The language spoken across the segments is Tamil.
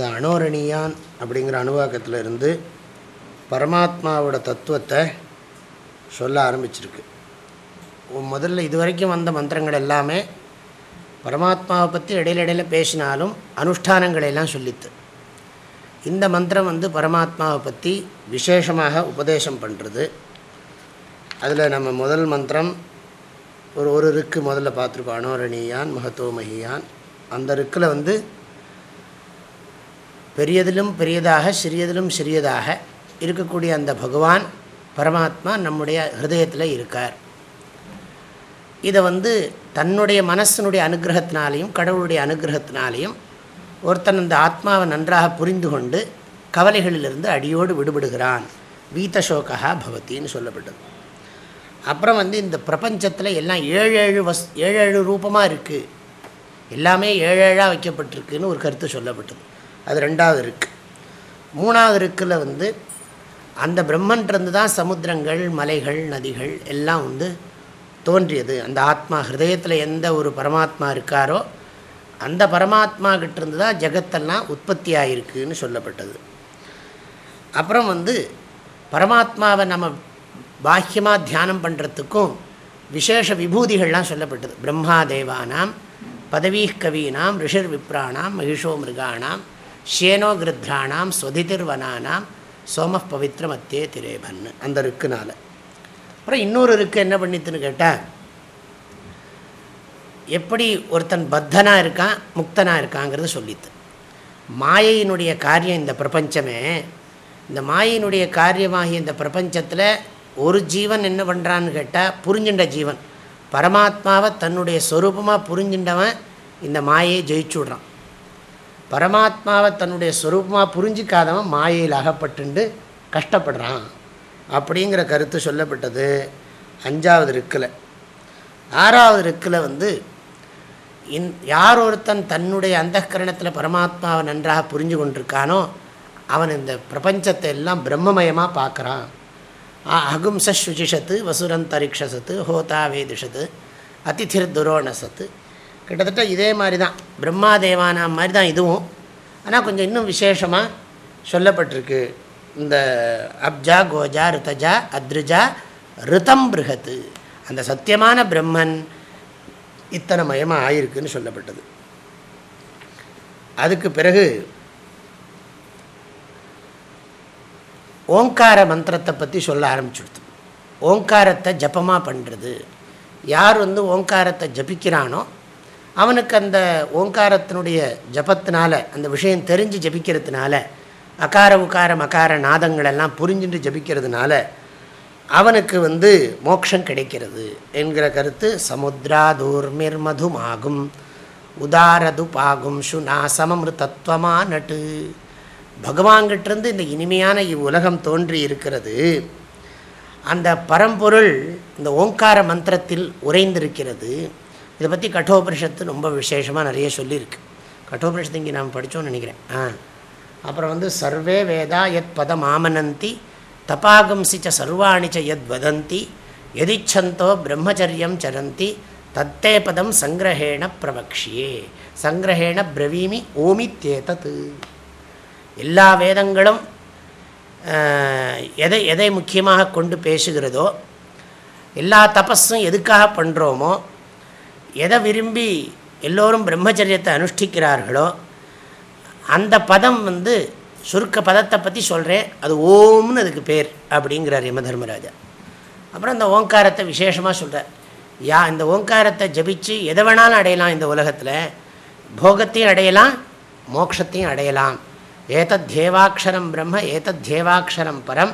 இந்த அனோரணியான் அப்படிங்கிற அணுவாக்கத்தில் இருந்து பரமாத்மாவோட தத்துவத்தை சொல்ல ஆரம்பிச்சிருக்கு. முதல்ல இது வரைக்கும் வந்த மந்திரங்கள் எல்லாமே பரமாத்மாவை பற்றி இடையில இடையில பேசினாலும் அனுஷ்டானங்களை எல்லாம் சொல்லித்து. இந்த மந்திரம் வந்து பரமாத்மாவை பற்றி விசேஷமாக உபதேசம் பண்ணுறது அதில் நம்ம முதல் மந்திரம் ஒரு ஒரு ருக்கு முதல்ல பார்த்துருக்கோம் அனோரணியான் மகத்தோமகியான். அந்த ருக்கில் வந்து பெரியதிலும் பெரியதாக சிறியதிலும் சிறியதாக இருக்கக்கூடிய அந்த பகவான் பரமாத்மா நம்முடைய ஹிருதயத்தில் இருக்கார். இதை வந்து தன்னுடைய மனசனுடைய அனுகிரகத்தினாலையும் கடவுளுடைய அனுகிரகத்தினாலையும் ஒருத்தன் அந்த ஆத்மாவை நன்றாக புரிந்து கொண்டு கவலைகளிலிருந்து அடியோடு விடுபடுகிறான். வீத்தசோகா பவத்தின்னு சொல்லப்பட்டது. அப்புறம் வந்து இந்த பிரபஞ்சத்தில் எல்லாம் ஏழு ஏழு வஸ் ஏழு ஏழு ரூபமாக இருக்குது எல்லாமே ஏழேழாக வைக்கப்பட்டிருக்குன்னு ஒரு கருத்து சொல்லப்பட்டது. அது ரெண்டாவது இருக்கு. மூணாவது இருக்கில் வந்து அந்த பிரம்மன்றது தான் சமுத்திரங்கள் மலைகள் நதிகள் எல்லாம் வந்து தோன்றியது. அந்த ஆத்மா ஹிருதயத்தில் எந்த ஒரு பரமாத்மா இருக்காரோ அந்த பரமாத்மா கிட்டேருந்து தான் ஜெகத்தெல்லாம் உற்பத்தி ஆகிருக்குன்னு சொல்லப்பட்டது. அப்புறம் வந்து பரமாத்மாவை நம்ம பாக்கியமாக தியானம் பண்ணுறதுக்கும் விசேஷ விபூதிகள்லாம் சொல்லப்பட்டது. பிரம்மா தேவானாம் பதவீ கவீனாம் ரிஷர் விப்ராணாம் மகிஷோ மிருகாணாம் ஷேனோ கிருத்ராணாம் ஸ்வதிதிர்வனானாம் சோம பவித்ர மத்தியே திரேபன் அந்த ருக்குனால். அப்புறம் இன்னொரு ருக்கு என்ன பண்ணித்துன்னு கேட்டால் எப்படி ஒருத்தன் பத்தனாக இருக்கான் முக்தனாக இருக்காங்கிறது சொல்லித்து. மாயையினுடைய காரியம் இந்த பிரபஞ்சமே இந்த மாயினுடைய காரியமாகிய இந்த பிரபஞ்சத்தில் ஒரு ஜீவன் என்ன பண்ணுறான்னு கேட்டால் புரிஞ்சின்ற ஜீவன். பரமாத்மாவை தன்னுடைய ஸ்வரூபமாக புரிஞ்சின்றவன் இந்த மாயை ஜெயிச்சுடுறான். பரமாத்மாவை தன்னுடைய ஸ்வரூபமாக புரிஞ்சிக்காதவன் மாயையில் அகப்பட்டுண்டு கஷ்டப்படுறான் அப்படிங்கிற கருத்து சொல்லப்பட்டது. அஞ்சாவது ரிக்கில். ஆறாவது ரிக்கில் வந்து இன் யார் ஒருத்தன் தன்னுடைய அந்தகரணத்தில் பரமாத்மாவை நன்றாக புரிஞ்சு கொண்டிருக்கானோ அவன் இந்த பிரபஞ்சத்தை எல்லாம் பிரம்மமயமாக பார்க்குறான். அகும்சஸ்விஜிஷத்து சுஜிஷத்து வசுரந்தரிக்ஷசத்து ஹோதா வேதிஷத்து அதிதிர் துரோணசத்து கிட்டத்தட்ட இதே மாதிரி தான் பிரம்மா தேவானா மாதிரி தான் இதுவும். ஆனால் கொஞ்சம் இன்னும் விசேஷமாக சொல்லப்பட்டிருக்கு. இந்த அப்ஜா கோஜா ரித்தஜா அத்ருஜா ரிதம் பிருகத்து அந்த சத்தியமான பிரம்மன் இத்தனை மயமாக ஆயிருக்குன்னு சொல்லப்பட்டது. அதுக்கு பிறகு ஓங்கார மந்திரத்தை பற்றி சொல்ல ஆரம்பிச்சுடுது ஓங்காரத்தை ஜப்பமாக பண்ணுறது யார் வந்து ஓங்காரத்தை ஜபிக்கிறானோ அவனுக்கு அந்த ஓங்காரத்தினுடைய ஜபத்தினால அந்த விஷயம் தெரிஞ்சு ஜபிக்கிறதுனால அகார உக்கார மகார நாதங்களெல்லாம் புரிஞ்சுட்டு ஜபிக்கிறதுனால அவனுக்கு வந்து மோட்சம் கிடைக்கிறது என்கிற கருத்து சமுத்ராதூர்மிர் மதுமாகும் உதாரது பாகும் சுனா தத்துவமா நட்டு. பகவான்கிட்டேருந்து இந்த இனிமையான இவ்வுலகம் தோன்றி இருக்கிறது. அந்த பரம்பொருள் இந்த ஓங்கார மந்திரத்தில் உறைந்திருக்கிறது. இதை பற்றி கட்டோபரிஷத்து ரொம்ப விசேஷமாக நிறைய சொல்லியிருக்கு. கட்டோபனிஷத்து இங்கே நாம் படித்தோன்னு நினைக்கிறேன். ஆ. அப்புறம் வந்து சர்வே வேதா எத் பதம் ஆமனந்தி தபாகம்சிச்ச சர்வாணிச்ச ச எத் வதந்தி எதிச்சந்தோ பிரம்மச்சரியம் சரந்தி தத்தே பதம் சங்கிரஹேண பிரவக்ஷியே சங்கிரஹேண பிரவீமி ஓமித்தேதத்து எல்லா வேதங்களும் எதை எதை முக்கியமாக கொண்டு பேசுகிறதோ எல்லா தபஸும் எதுக்காக பண்ணுறோமோ எதை விரும்பி எல்லோரும் பிரம்மச்சரியத்தை அனுஷ்டிக்கிறார்களோ அந்த பதம் வந்து சுருக்க பதத்தை பற்றி சொல்கிறேன் அது ஓம்னு அதுக்கு பேர் அப்படிங்கிறார் யம தர்மராஜா. அப்புறம் இந்த ஓங்காரத்தை விசேஷமாக சொல்கிறார் யா இந்த ஓங்காரத்தை ஜபித்து எதை வேணாலும் அடையலாம் இந்த உலகத்தில். போகத்தையும் அடையலாம் மோக்ஷத்தையும் அடையலாம். ஏதத் தேவாட்சரம் பிரம்ம ஏதத்யேவாட்சரம் பரம்.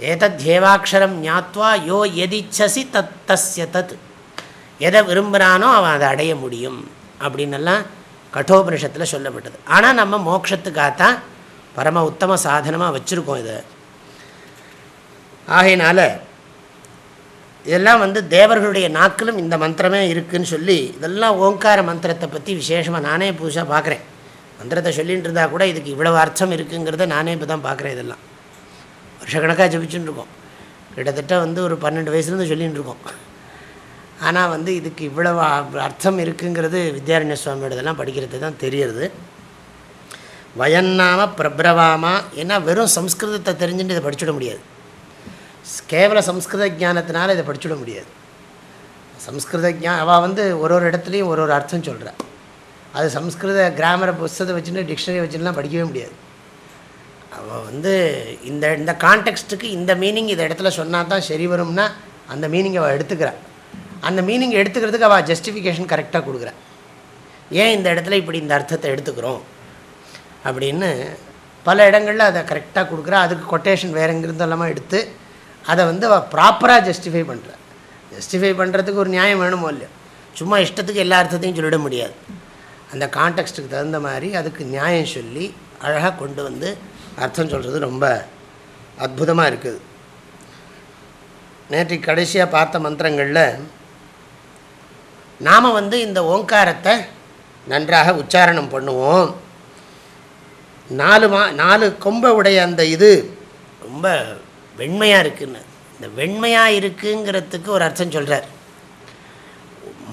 ஏதத் தேவாட்சரம் ஞாத்வா யோ எதிச்சசி தத் தஸ்ய தத். எதை விரும்புகிறானோ அவன் அதை அடைய முடியும் அப்படின்னெல்லாம் கட்டோபனிஷத்தில் சொல்லப்பட்டது. ஆனால் நம்ம மோட்சத்துக்காகத்தான் பரம உத்தம சாதனமாக வச்சுருக்கோம் இதை. ஆகையினால இதெல்லாம் வந்து தேவர்களுடைய நாக்கிலும் இந்த மந்திரமே இருக்குதுன்னு சொல்லி இதெல்லாம் ஓங்கார மந்திரத்தை பற்றி விசேஷமாக நானே புதுசாக பார்க்குறேன் மந்திரத்தை சொல்லிகிட்டு இருந்தால் கூட இதுக்கு இவ்வளோ அர்த்தம் இருக்குங்கிறத நானே இப்போ தான் பார்க்குறேன் இதெல்லாம். வருஷக்கணக்காக ஜபிச்சுட்டு இருக்கோம். கிட்டத்தட்ட வந்து ஒரு பன்னெண்டு வயசுலேருந்து சொல்லிகிட்டு இருக்கோம். ஆனால் வந்து இதுக்கு இவ்வளவு அர்த்தம் இருக்குங்கிறது வித்யாரண்ய சுவாமியோடதெல்லாம் படிக்கிறது தான் தெரியறது. வயன்னாம பிரபிரவாமா ஏன்னா வெறும் சம்ஸ்கிருதத்தை தெரிஞ்சுட்டு இதை படிச்சுட முடியாது. கேவல சம்ஸ்கிருத ஜானத்தினால இதை படிச்சுட முடியாது. சம்ஸ்கிருத ஜா அவள் வந்து ஒரு ஒரு இடத்துலையும் ஒரு ஒரு அர்த்தம் சொல்கிறாள் அது சம்ஸ்கிருத கிராமரை புஸ்தத்தை வச்சுட்டு டிக்ஷனரி வச்சுலாம் படிக்கவே முடியாது. அவள் வந்து இந்த இந்த கான்டெக்ஸ்ட்டுக்கு இந்த மீனிங் இந்த இடத்துல சொன்னால் தான் சரி வரும்னா அந்த மீனிங் அவள் எடுத்துக்கிறாள் அந்த மீனிங் எடுத்துக்கிறதுக்கு அவள் ஜஸ்டிஃபிகேஷன் கரெக்டாக கொடுக்குறா. ஏன் இந்த இடத்துல இப்படி இந்த அர்த்தத்தை எடுத்துக்கிறோம்? அப்படின்னு பல இடங்களில் அதை கரெக்டாக கொடுக்குறா. அதுக்கு கொட்டேஷன் வேறுங்கிறது எல்லாமே எடுத்து அதை வந்து அவள் ப்ராப்பராக ஜஸ்டிஃபை பண்ணுறா ஜஸ்டிஃபை பண்ணுறதுக்கு ஒரு நியாயம் வேணுமோ இல்லையோ? சும்மா இஷ்டத்துக்கு எல்லா அர்த்தத்தையும் சொல்லிட முடியாது. அந்த கான்டெக்ஸ்ட்டுக்கு தகுந்த மாதிரி அதுக்கு நியாயம் சொல்லி அழகாக கொண்டு வந்து அர்த்தம் சொல்கிறது ரொம்ப அற்புதமாக இருக்குது. நேற்று கடைசியாக பார்த்த மந்திரங்களில் நாம் வந்து இந்த ஓங்காரத்தை நன்றாக உச்சாரணம் பண்ணுவோம். நாலு மா நாலு கொம்பை உடைய அந்த இது ரொம்ப வெண்மையாக இருக்குன்னு. இந்த வெண்மையாக இருக்குங்கிறதுக்கு ஒரு அர்த்தம் சொல்கிறார்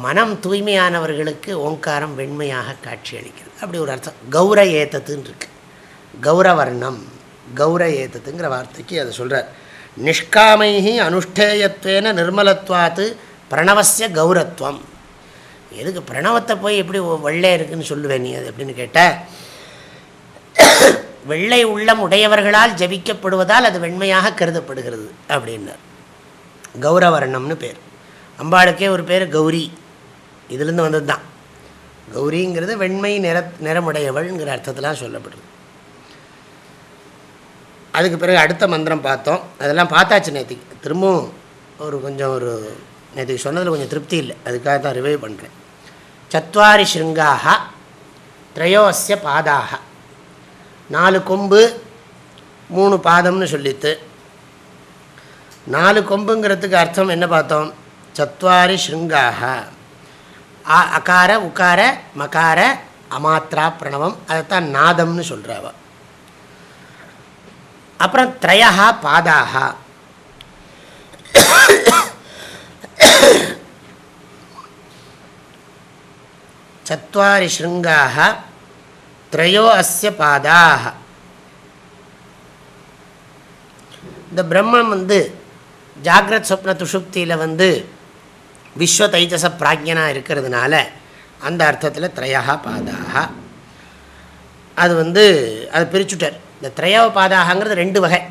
மனம் தூய்மையானவர்களுக்கு ஓங்காரம் வெண்மையாக காட்சி அளிக்கிறது. அப்படி ஒரு அர்த்தம். கௌர ஏத்தத்துன்னு இருக்கு. கௌரவர்ணம் கௌர ஏத்தத்துங்கிற வார்த்தைக்கு அதை சொல்கிறார் நிஷ்காமைஹி அனுஷ்டேயத்வேன நிர்மலத்வாத்து பிரணவசிய கௌரத்வம். எதுக்கு பிரணவத்தை போய் எப்படி வெள்ளை இருக்குன்னு சொல்லுவேன் நீ அது அப்படின்னு கேட்டால் வெள்ளை உள்ளம் உடையவர்களால் ஜபிக்கப்படுவதால் அது வெண்மையாக கருதப்படுகிறது அப்படின்னார். கௌரவர்ணம்னு பேர். அம்பாளுக்கே ஒரு பேர் கௌரி. இதுலேருந்து வந்தது தான் கௌரிங்கிறது வெண்மை நிற நிறமுடையவள்ங்கிற அர்த்தத்தெலாம் சொல்லப்படுது. அதுக்கு பிறகு அடுத்த மந்திரம் பார்த்தோம். அதெல்லாம் பார்த்தாச்சு நேற்றுக்கு திரும்பவும் ஒரு கொஞ்சம் ஒரு நேற்றுக்கு சொன்னதில் கொஞ்சம் திருப்தி இல்லை. அதுக்காக தான் ரிவைவ் பண்ணுறேன் சத்வாரி ஸ்ருங்காக திரையோசிய பாதாக நாலு கொம்பு மூணு பாதம்னு சொல்லித்து நாலு கொம்புங்கிறதுக்கு அர்த்தம் என்ன பார்த்தோம்? சத்வாரி ஸ்ருங்காக அகார உக்கார மகார அமாத்ரா பிரணவம் அதைத்தான் நாதம்னு சொல்கிறாவ அப்புறம் திரையா பாதாக சத்வாரி ஸ்ருங்காக த்ரையோ அஸ்ய பாதாக இந்த பிரம்மம் வந்து ஜாகிரத் சொப்ன துஷுப்தியில் வந்து விஸ்வ தைஜச பிராஜ்யனாக இருக்கிறதுனால அந்த அர்த்தத்தில் த்ரையா பாதாக அது வந்து அது பிரிச்சுட்டார். இந்த திரையவ பாதாகங்கிறது ரெண்டு வகை.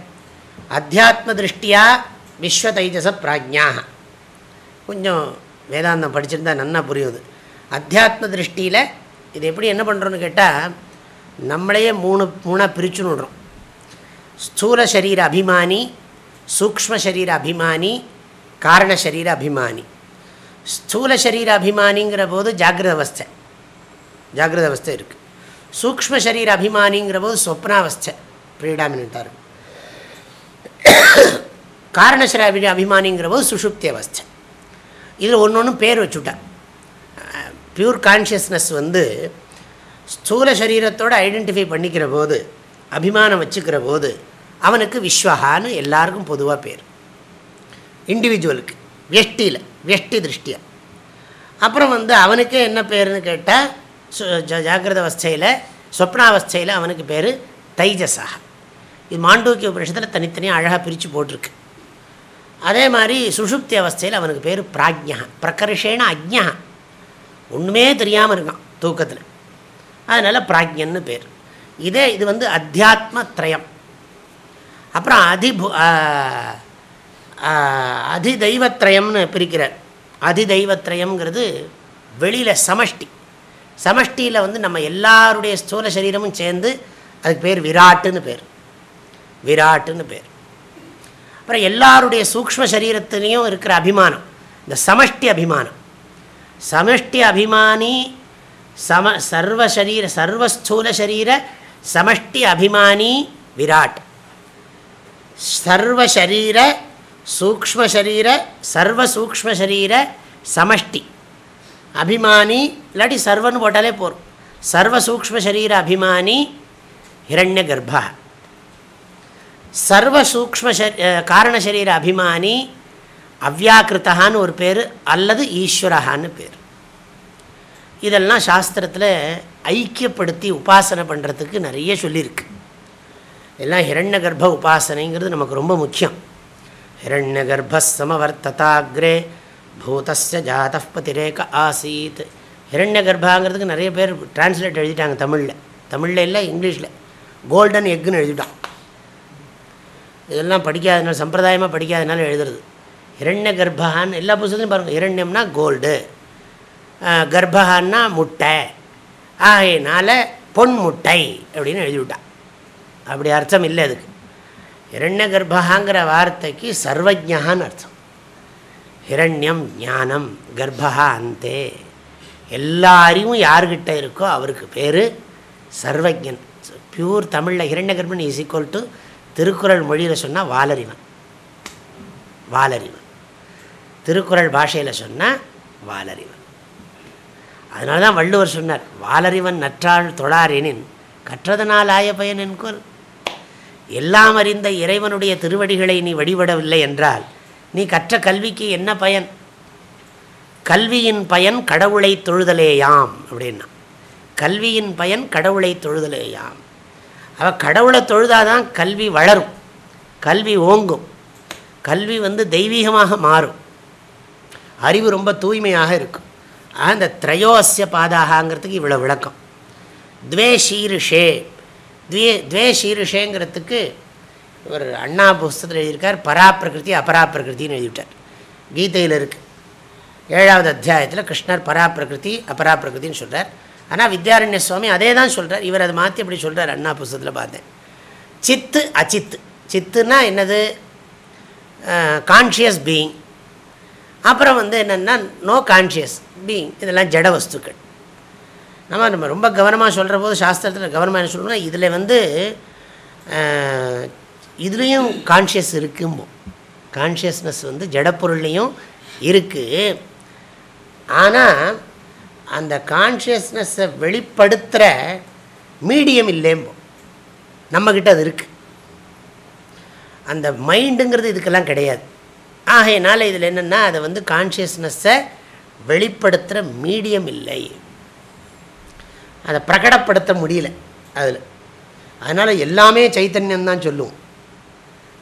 அத்தியாத்ம திருஷ்டியாக விஸ்வ தைஜச பிராஜ்யாக கொஞ்சம் வேதாந்தம் படிச்சிருந்தா நன்னா புரியுது. அத்தியாத்ம திருஷ்டியில் இது எப்படி என்ன பண்ணுறோன்னு கேட்டால் நம்மளையே மூணு மூணாக பிரித்து விடுறோம். ஸ்தூல சரீர அபிமானி சூக்ம சரீர அபிமானி காரண சரீர அபிமானி. ஸ்தூல சரீர அபிமானிங்கிற போது ஜாகிரத அவஸ்தை. ஜாகிரத அவஸ்தை இருக்குது சூக்ம சரீர அபிமானிங்கிற போது சொப்னாவஸ்தை ப்ரீடாமினாக இருக்கும் காரண சரீர அபிமானிங்கிற போது சுஷுப்தி அவஸ்தை. இதில் ஒன்று ஒன்று பேர் வச்சுட்டேன் ப்யூர் கான்ஷியஸ்னஸ் வந்து ஸ்தூல சரீரத்தோடு ஐடென்டிஃபை பண்ணிக்கிற போது அபிமானம் வச்சுக்கிற போது அவனுக்கு விஸ்வஹான்னு எல்லாருக்கும் பொதுவாக பேர். இண்டிவிஜுவலுக்கு வெஷ்டியில் வெஷ்டி திருஷ்டியாக அப்புறம் வந்து அவனுக்கே என்ன பேர்னு கேட்டால் ஜாகிரத அவஸ்தையில் சொப்னாவஸ்தையில் அவனுக்கு பேர் தைஜசாக இது மாண்டூக்கிய உபனிஷத்தில் தனித்தனியாக அழகாக பிரித்து போட்டிருக்கு. அதே மாதிரி சுஷுப்தி அவஸ்தையில் அவனுக்கு பேர் பிராஜ்யா பிரகர்ஷேன அஜ்யா ஒன்றுமே தெரியாமல் இருக்கான் தூக்கத்தில். அதனால் பிராஜ்யன்னு பேர். இதே இது வந்து அத்தியாத்ம திரயம். அப்புறம் அதிபு அதிதெய்வத்ரயம்னு பிரிக்கிறார். அதிதெய்வத்ரயம்ங்கிறது வெளியில் சமஷ்டி. சமஷ்டியில் வந்து நம்ம எல்லாருடைய ஸ்தூல சரீரமும் சேர்ந்து அதுக்கு பேர் விராட்டுன்னு பேர். விராட்டுன்னு பேர். அப்புறம் எல்லாருடைய சூக்ம சரீரத்துலேயும் இருக்கிற அபிமானம். இந்த சமஷ்டி அபிமானம். சமஷ்டி அபிமானி சம சர்வசரீர சர்வஸ்தூல சரீர சமஷ்டி அபிமானி விராட். சர்வசரீர சூக்மசரீர சர்வசூக்மசரீர சமஷ்டி. அபிமானி இல்லாட்டி சர்வன்னு போட்டாலே போகும் சர்வசூக்மசரீர அபிமானி ஹிரண்ய கர்ப்பா. சர்வசூக்ம காரணசரீர அபிமானி அவ்யாக்கிருத்தகான்னு ஒரு பேர் அல்லது ஈஸ்வரஹான்னு பேர். இதெல்லாம் சாஸ்திரத்தில் ஐக்கியப்படுத்தி உபாசனை பண்ணுறதுக்கு நிறைய சொல்லியிருக்கு. எல்லாம் ஹிரண்ய கர்ப்ப உபாசனைங்கிறது நமக்கு ரொம்ப முக்கியம். ஹிரண்ய கர்ப்பமவர்த்ததாகிரே பூதஸ்ய ஜாத பதிரேக ஆசீத். ஹிரண்ய கர்ப்பாங்கிறதுக்கு நிறைய பேர் டிரான்ஸ்லேட் எழுதிட்டாங்க தமிழில். தமிழில் இல்லை இங்கிலீஷில். கோல்டன் எக்குன்னு எழுதிட்டான். இதெல்லாம் படிக்காதனால சம்பிரதாயமாக படிக்காதனால எழுதுறது. ஹிரண்ய கர்ப்பகான்னு எல்லா புஸ்தகத்துலையும் பாருங்கள் ஹிரண்யம்னா கோல்டு கர்ப்பகான்னா முட்டை ஆகையினால் பொன் முட்டை அப்படின்னு எழுதிவிட்டான் அப்படி அர்த்தம் இல்லை அதுக்கு. ஹிரண்ய கர்ப்பகாங்கிற வார்த்தைக்கு சர்வஜகான்னு அர்த்தம். ஹிரண்யம் ஞானம் கர்ப்பகா அந்தே. எல்லா அறிவும் யார்கிட்ட இருக்கோ அவருக்கு பேர் சர்வஜன். பியூர் தமிழில் ஹிரண்ய கர்ப்பன் இஸ் ஈக்குவல் டு திருக்குறள் மொழியில் சொன்னால் வாலறிவன். வாலறிவன். திருக்குறள் பாஷையில் சொன்னால் வாலறிவன். அதனால தான் வள்ளுவர் சொன்னார் வாலறிவன் நற்றாள் தொழாரினின் கற்றதனால் ஆய பயன் என்கொல் எல்லாம் அறிந்த இறைவனுடைய திருவடிகளை நீ வழிபடவில்லை என்றால் நீ கற்ற கல்விக்கு என்ன பயன்? கல்வியின் பயன் கடவுளை தொழுதலேயாம் அப்படின்னா. கல்வியின் பயன் கடவுளை தொழுதலேயாம். அவள் கடவுளை தொழுதாதான் கல்வி வளரும் கல்வி ஓங்கும். கல்வி வந்து தெய்வீகமாக மாறும். அறிவு ரொம்ப தூய்மையாக இருக்கும். அந்த திரையோசிய பாதாகங்கிறதுக்கு இவ்வளோ விளக்கம். துவே ஷீருஷே துவே துவே ஷீருஷேங்கிறதுக்கு ஒரு அண்ணா புஸ்தத்தில் எழுதியிருக்கார். பராப்பிரகிருதி அபராப்பிரகிருத்தின்னு எழுதிவிட்டார். கீதையில் இருக்குது ஏழாவது அத்தியாயத்தில் கிருஷ்ணர் பராப்பிரகிருதி அபராப்பிரகிருத்தின்னு சொல்கிறார் ஆனால் வித்யாரண்ய சுவாமி அதே தான் சொல்கிறார் இவர் அதை மாற்றி அப்படி சொல்கிறார் அண்ணா புஸ்தத்தில் பார்த்தேன். சித்து அச்சித்து. சித்துன்னா என்னது? கான்ஷியஸ் பீயிங் அப்புறம் வந்து என்னென்னா நோ கான்ஷியஸ் பீயிங் இதெல்லாம் ஜட வஸ்துக்கள். நம்ம நம்ம ரொம்ப கவனமாக சொல்கிற போது சாஸ்திரத்தில் கவனமாக என்ன சொல்லணும்னா இதில் வந்து இதுலேயும் கான்ஷியஸ் இருக்கும்போ. கான்ஷியஸ்னஸ் வந்து ஜடப்பொருள்லேயும் இருக்குது ஆனால் அந்த கான்ஷியஸ்னஸை வெளிப்படுத்துகிற மீடியம் இல்லைம்போ. நம்மக்கிட்ட அது இருக்குது அந்த மைண்டுங்கிறது இதுக்கெல்லாம் கிடையாது. ஆகையினால இதில் என்னென்னா அதை வந்து கான்ஷியஸ்னஸை வெளிப்படுத்துகிற மீடியம் இல்லை. அதை பிரகடப்படுத்த முடியல அதில். அதனால் எல்லாமே சைத்தன்யம் தான் சொல்லுவோம்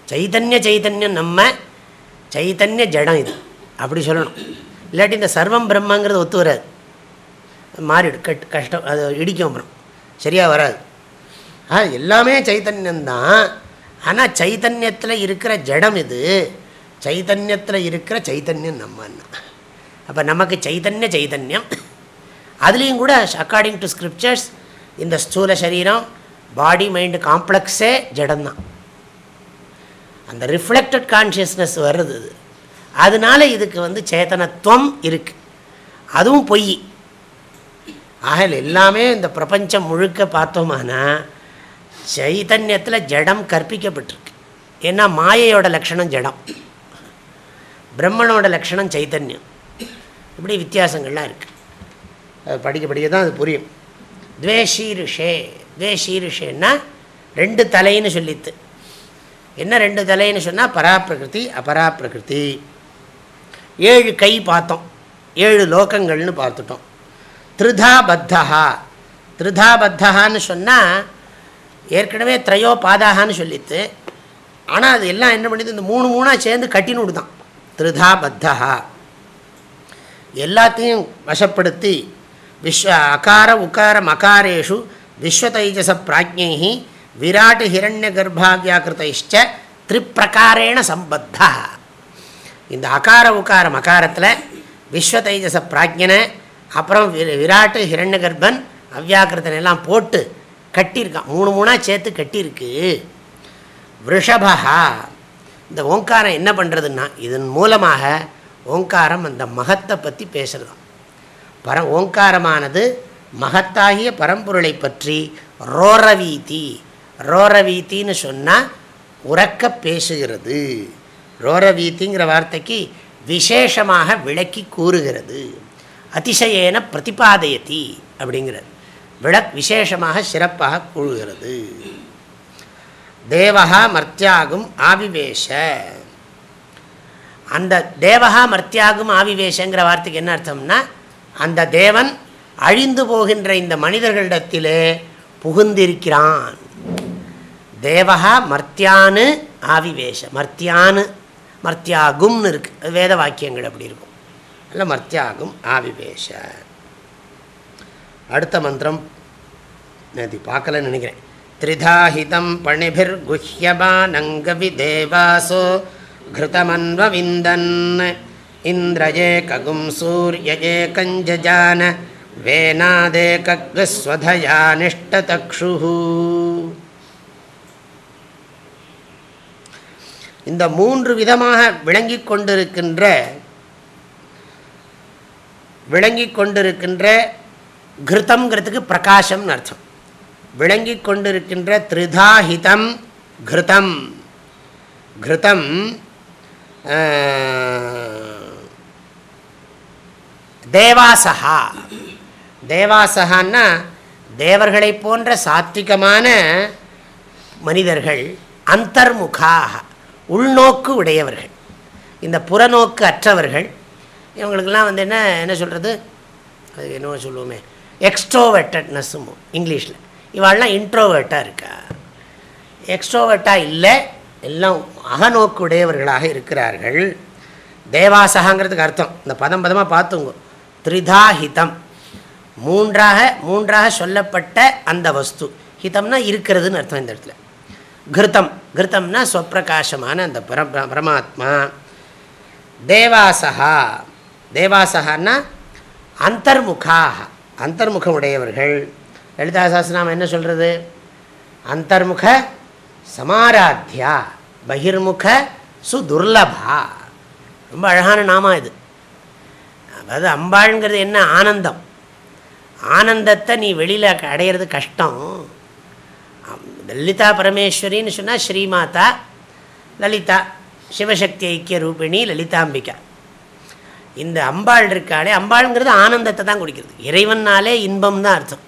சைத்தன்ய சைத்தன்யம் நம்ம சைத்தன்ய ஜடம் இது. அப்படி சொல்லணும். இல்லாட்டி இந்த சர்வம் பிரம்மங்கிறது ஒத்து வராது. மாறிடு கட் கஷ்டம் அது இடிக்கும் அப்புறம். சரியாக வராது. ஆ எல்லாமே சைத்தன்யம்தான் ஆனால் சைத்தன்யத்தில் இருக்கிற ஜடம் இது சைதன்யத்தில் இருக்கிற சைதன்யம் நம்மன்னா அப்போ நமக்கு சைதன்ய சைதன்யம். அதுலேயும் கூட அக்கார்டிங் டு ஸ்கிரிப்சர்ஸ் இந்த ஸ்தூல சரீரம் பாடி மைண்டு காம்ப்ளெக்ஸே ஜடம்தான். அந்த ரிஃப்ளெக்டட் கான்ஷியஸ்னஸ் வருது இது. அதனால இதுக்கு வந்து சேத்தனத்துவம் இருக்குது அதுவும் பொய். ஆக எல்லாமே இந்த பிரபஞ்சம் முழுக்க பார்த்தோமானா சைத்தன்யத்தில் ஜடம் கற்பிக்கப்பட்டிருக்கு. ஏன்னா மாயையோட லக்ஷணம் ஜடம். பிரம்மனோட லக்ஷணம் சைத்தன்யம். இப்படி வித்தியாசங்கள்லாம் இருக்குது அது படிக்க படிக்க தான் அது புரியும். துவேஷீருஷே துவேஷீருஷேன்னா ரெண்டு தலைன்னு சொல்லித்து. என்ன ரெண்டு தலைன்னு சொன்னால் பராப்பிரகிருதி அபராப்பிரகிருதி. ஏழு கை பார்த்தோம். ஏழு லோகங்கள்னு பார்த்துட்டோம். திருதா பத்தஹா திருதா பத்தஹான்னு சொன்னால் ஏற்கனவே திரையோ பாதாகான்னு சொல்லித்து. ஆனால் அது எல்லாம் என்ன பண்ணிது? இந்த மூணு மூணாக சேர்ந்து கட்டின்னு விடுதான். திருதா பத்தஹா எல்லாத்தையும் வசப்படுத்தி விஸ்வ அகார உக்கார மகாரேஷு விஸ்வதைஜச பிராஜ்யை விராட் ஹிரண்ய கர்ப்பாவியாக்கிருத்தைச்ச திரிப்பிரகாரேண சம்பத்தா. இந்த அகார உக்கார மகாரத்தில் விஸ்வதைஜச பிராஜ்யனை அப்புறம் விராட்டு ஹிரண்ய கர்ப்பன் அவ்யாக்கிருத்தனை எல்லாம் போட்டு கட்டியிருக்கான். மூணு மூணாக சேர்த்து கட்டியிருக்கு. ரிஷபஹா இந்த ஓங்காரம் என்ன பண்ணுறதுன்னா இதன் மூலமாக ஓங்காரம் அந்த மகத்தை பற்றி பேசுகிறதாம் பர ஓங்காரமானது மகத்தாகிய பரம்பொருளை பற்றி ரோரவீதி ரோரவீத்தின்னு சொன்னால் உறக்க பேசுகிறது. ரோரவீத்திங்கிற வார்த்தைக்கு விசேஷமாக விளக்கி கூறுகிறது. அதிசயேன பிரதிபாதயத்தி அப்படிங்கிறது விளக் விசேஷமாக சிறப்பாக கூறுகிறது. தேவகா மர்த்தியாகும் ஆவிவேஷ. அந்த தேவகா மர்த்தியாகும் ஆவிவேஷங்கிற வார்த்தைக்கு என்ன அர்த்தம்னா அந்த தேவன் அழிந்து போகின்ற இந்த மனிதர்களிடத்திலே புகுந்திருக்கிறான். தேவகா மர்த்தியானு ஆவிவேஷ. மர்த்தியானு மர்த்தியாகும்னு இருக்கு. வேத வாக்கியங்கள் அப்படி இருக்கும். அல்ல மர்த்தியாகும் ஆவிவேஷ. அடுத்த மந்திரம் நேற்று பார்க்கலன்னு நினைக்கிறேன். திரிதாஹிதம் பணிபிர்குஹ்யமானங்கவி தேவாசோ घृतमन्वविन्दन् इन्द्रये कगुं सूर्यये कञ्जजान वेनादेकग्स्वधया निष्टतक्षुः இந்த மூன்று விதமாக விளங்கி கொண்டிருக்கின்ற விளங்கி கொண்டிருக்கின்ற கிருத்தம்ங்கிறதுக்கு பிரகாசம்னு அர்த்தம் விளங்கி கொண்டிருக்கின்ற திரிதாஹிதம் கிருதம். கிருதம் தேவாசகா தேவாசகான்னா தேவர்களை போன்ற சாத்விகமான மனிதர்கள் அந்தர்முகாக உள்நோக்கு உடையவர்கள். இந்த புறநோக்கு அற்றவர்கள் இவங்களுக்கெல்லாம் வந்து என்ன என்ன சொல்கிறது அது என்னவோ சொல்லுவோமே எக்ஸ்ட்ரோவெட்டட்னஸ்ஸும் இங்கிலீஷில். இவாள்லாம் இன்ட்ரோவேர்ட்டாக இருக்கா? எக்ஸ்ட்ரோவேர்ட்டாக இல்லை. எல்லாம் அகநோக்குடையவர்களாக இருக்கிறார்கள். தேவாசகாங்கிறதுக்கு அர்த்தம். இந்த பதம் பதமாக பார்த்துங்க. த்ரிதா ஹிதம் மூன்றாக மூன்றாக சொல்லப்பட்ட அந்த வஸ்து. ஹிதம்னா இருக்கிறதுன்னு அர்த்தம் இந்த இடத்துல. கிருத்தம். கிருத்தம்னா ஸ்வப்பிரகாசமான அந்த பர பரமாத்மா. தேவாசகா. தேவாசகான்னா அந்தர்முகாக அந்தர்முகம் உடையவர்கள் லலிதா சாஸ்திரநாமம் என்ன சொல்கிறது அந்தர்முக சமாராத்தியா பகிர்முக சுதுர்லபா. ரொம்ப அழகான நாமா இது. அதாவது அம்பாளுங்கிறது என்ன? ஆனந்தம். ஆனந்தத்தை நீ வெளியில் அடையிறது கஷ்டம். லலிதா பரமேஸ்வரின்னு சொன்னால் ஸ்ரீமாதா லலிதா சிவசக்தி ஐக்கிய ரூபிணி லலிதாம்பிகா. இந்த அம்பாள் இருக்காளே அம்பாளுங்கிறது ஆனந்தத்தை தான் குடிக்கிறது. இறைவன்னாலே இன்பம் தான் அர்த்தம்.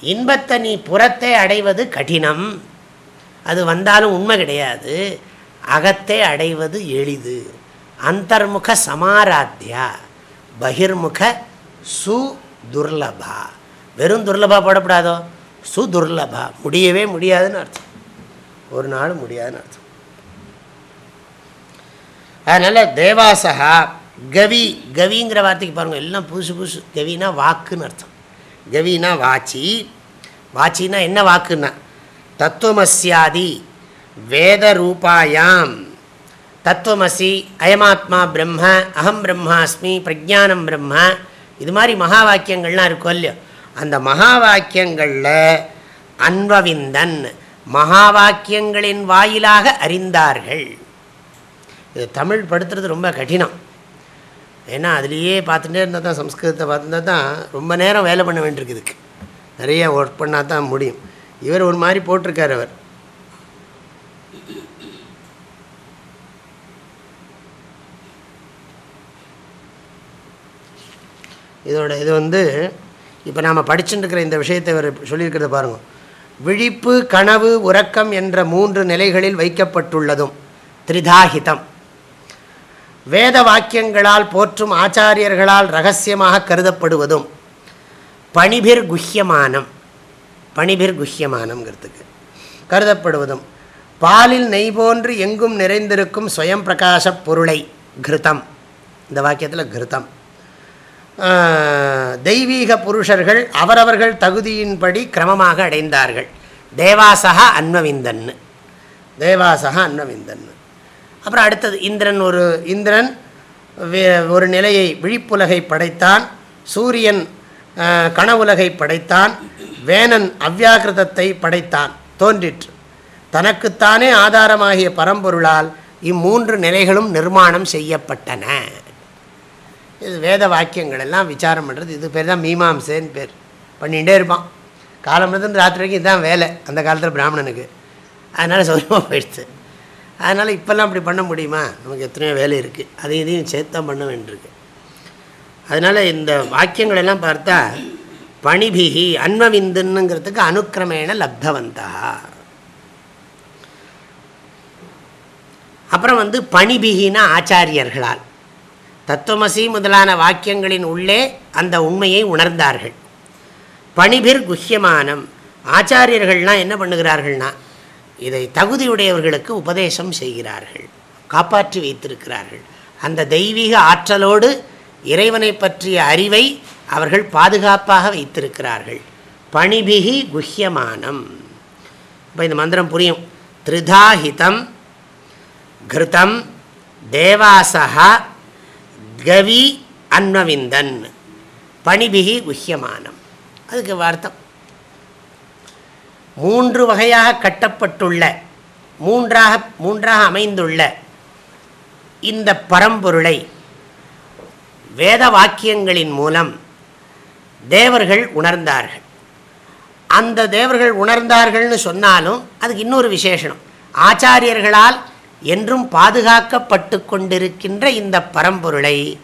இன்பத்தை நீ புறத்தை அடைவது கடினம். அது வந்தாலும் உண்மை கிடையாது. அகத்தை அடைவது எளிது. அந்தர்முக சமாராத்தியா பகிர்முக சு துர்லபா வெறும் துர்லபா போடப்படாதோ சுதுர்லபா. முடியவே முடியாதுன்னு அர்த்தம். ஒரு நாள் முடியாதுன்னு அர்த்தம். அதனால் தேவாசகா கவி கவிங்கிற வார்த்தைக்கு பாருங்கள் எல்லாம் புதுசு புதுசு. கவினா வாக்குன்னு அர்த்தம். கவினா வாச்சி. வாச்சின்னா என்ன வாக்குன்னா? தத்துவமஸ்யாதி வேத ரூபாயாம் தத்துவமசி அயமாத்மா பிரம்ம அகம் பிரம்மாஸ்மி பிரஜானம் பிரம்ம. இது மாதிரி மகா வாக்கியங்கள்லாம் இருக்கும் இல்லையோ? அந்த மகா வாக்கியங்களில் அன்வவிந்தன் மகா வாக்கியங்களின் வாயிலாக அறிந்தார்கள். இது தமிழ் படுத்துறது ரொம்ப கடினம். ஏன்னா அதுலேயே பார்த்துட்டே இருந்தால் தான் சம்ஸ்கிருதத்தை பார்த்துருந்தா தான் ரொம்ப நேரம் வேலை பண்ண வேண்டியிருக்கு இதுக்கு. நிறைய ஒர்க் பண்ணால் தான் முடியும். இவர் ஒரு மாதிரி போட்டிருக்கார் அவர். இதோட இது வந்து இப்போ நாம் படிச்சுட்டுருக்கிற இந்த விஷயத்தை இவர் சொல்லியிருக்கிறத பாருங்கள் விழிப்பு கனவு உறக்கம் என்ற மூன்று நிலைகளில் வைக்கப்பட்டுள்ளதும் திரிதாஹிதம். வேத வாக்கியங்களால் போற்றும் ஆச்சாரியர்களால் ரகசியமாக கருதப்படுவதும் பணிபிர் குஹ்யமானம் பணிபிர் குஹ்யமானம்ங்கிறதுக்கு கருதப்படுவதும் பாலில் நெய் போன்று எங்கும் நிறைந்திருக்கும் ஸ்வயம் பிரகாச பொருளை கிருத்தம். இந்த வாக்கியத்தில் கிருத்தம். தெய்வீக புருஷர்கள் அவரவர்கள் தகுதியின்படி கிரமமாக அடைந்தார்கள். தேவாசகா அன்வவிந்தன்னு. தேவாசகா அன்வவிந்தன்னு. அப்புறம் அடுத்தது இந்திரன் ஒரு இந்திரன் ஒரு நிலையை விழிப்புலகை படைத்தான் சூரியன் கனவுலகை படைத்தான் வேனன் அவ்யாகிருதத்தை படைத்தான் தோன்றிற்று. தனக்குத்தானே ஆதாரமாகிய பரம்பொருளால் இம்மூன்று நிலைகளும் நிர்மாணம் செய்யப்பட்டன. இது வேத வாக்கியங்கள் எல்லாம் விசாரம் பண்ணுறது இது பேர் தான் மீமாம்சேன்னு பேர். பண்ணிகிட்டே இருப்பான். காலம்லேருந்து ராத்திரி ராத்திரிக்கு இதுதான் வேலை. அந்த காலத்தில் பிராமணனுக்கு. அதனால் சௌரியமாக போயிடுச்சு. அதனால் இப்போல்லாம் அப்படி பண்ண முடியுமா? நமக்கு எத்தனையோ வேலை இருக்குது அதையும் இதையும் சேர்த்து தான் பண்ண வேண்டியிருக்கு. அதனால் இந்த வாக்கியங்களெல்லாம் பார்த்தா பணிபிகி அன்மவிந்துன்னுங்கிறதுக்கு அனுக்கிரமேண லப்தவந்தா. அப்புறம் வந்து பணிபிகின ஆச்சாரியர்களால். தத்துவமசி முதலான வாக்கியங்களின் உள்ளே அந்த உண்மையை உணர்ந்தார்கள். பணிபிர் குஹ்யமானம். ஆச்சாரியர்கள்லாம் என்ன பண்ணுகிறார்கள்னா இதை தகுதியுடையவர்களுக்கு உபதேசம் செய்கிறார்கள் காப்பாற்றி வைத்திருக்கிறார்கள். அந்த தெய்வீக ஆற்றலோடு இறைவனை பற்றிய அறிவை அவர்கள் பாதுகாப்பாக வைத்திருக்கிறார்கள். பணிபிகி குஹ்யமானம். இப்போ இந்த மந்திரம் புரியும். திருதாஹிதம் கிருதம் தேவாசகா கவி அன்வவிந்தன். பணிபிகி குஹ்யமானம். அதுக்கு வார்த்தம் மூன்று வகையாக கட்டப்பட்டுள்ள மூன்றாக மூன்றாக அமைந்துள்ள இந்த பரம்பொருளை வேத வாக்கியங்களின் மூலம் தேவர்கள் உணர்ந்தார்கள். அந்த தேவர்கள் உணர்ந்தார்கள்னு சொன்னாலும் அதுக்கு இன்னொரு விசேஷனம். ஆச்சாரியர்களால் என்றும் பாதுகாக்கப்பட்டு கொண்டிருக்கின்ற இந்த பரம்பொருளை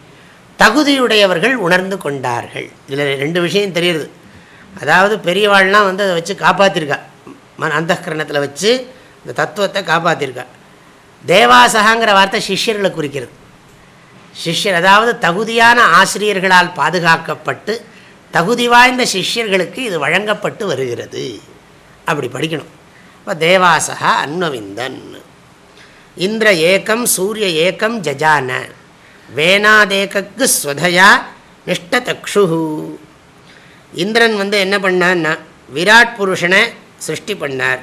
தகுதியுடையவர்கள் உணர்ந்து கொண்டார்கள். இதில் ரெண்டு விஷயம் தெரியுது. அதாவது பெரியவாள்லாம் வந்து அதை வச்சு காப்பாற்றிருக்கா மன அந்தகரணத்தில் வச்சு இந்த தத்துவத்தை காப்பாற்றிருக்கா தேவாசகாங்கிற வார்த்தை சிஷ்யர்களை குறிக்கிறது. சிஷ்யர் அதாவது தகுதியான ஆசிரியர்களால் பாதுகாக்கப்பட்டு தகுதி வாய்ந்த சிஷ்யர்களுக்கு இது வழங்கப்பட்டு வருகிறது. அப்படி படிக்கணும். இப்போ தேவாசகா அன்வவிந்தன். இந்திர ஏக்கம் சூரிய ஏக்கம் ஜஜான. வேணாதேக்கு ஸ்வதையா நிஷ்டதக்ஷு இந்திரன் வந்து என்ன பண்ணான்னா விராட் புருஷனை சிருஷ்டி பண்ணார்.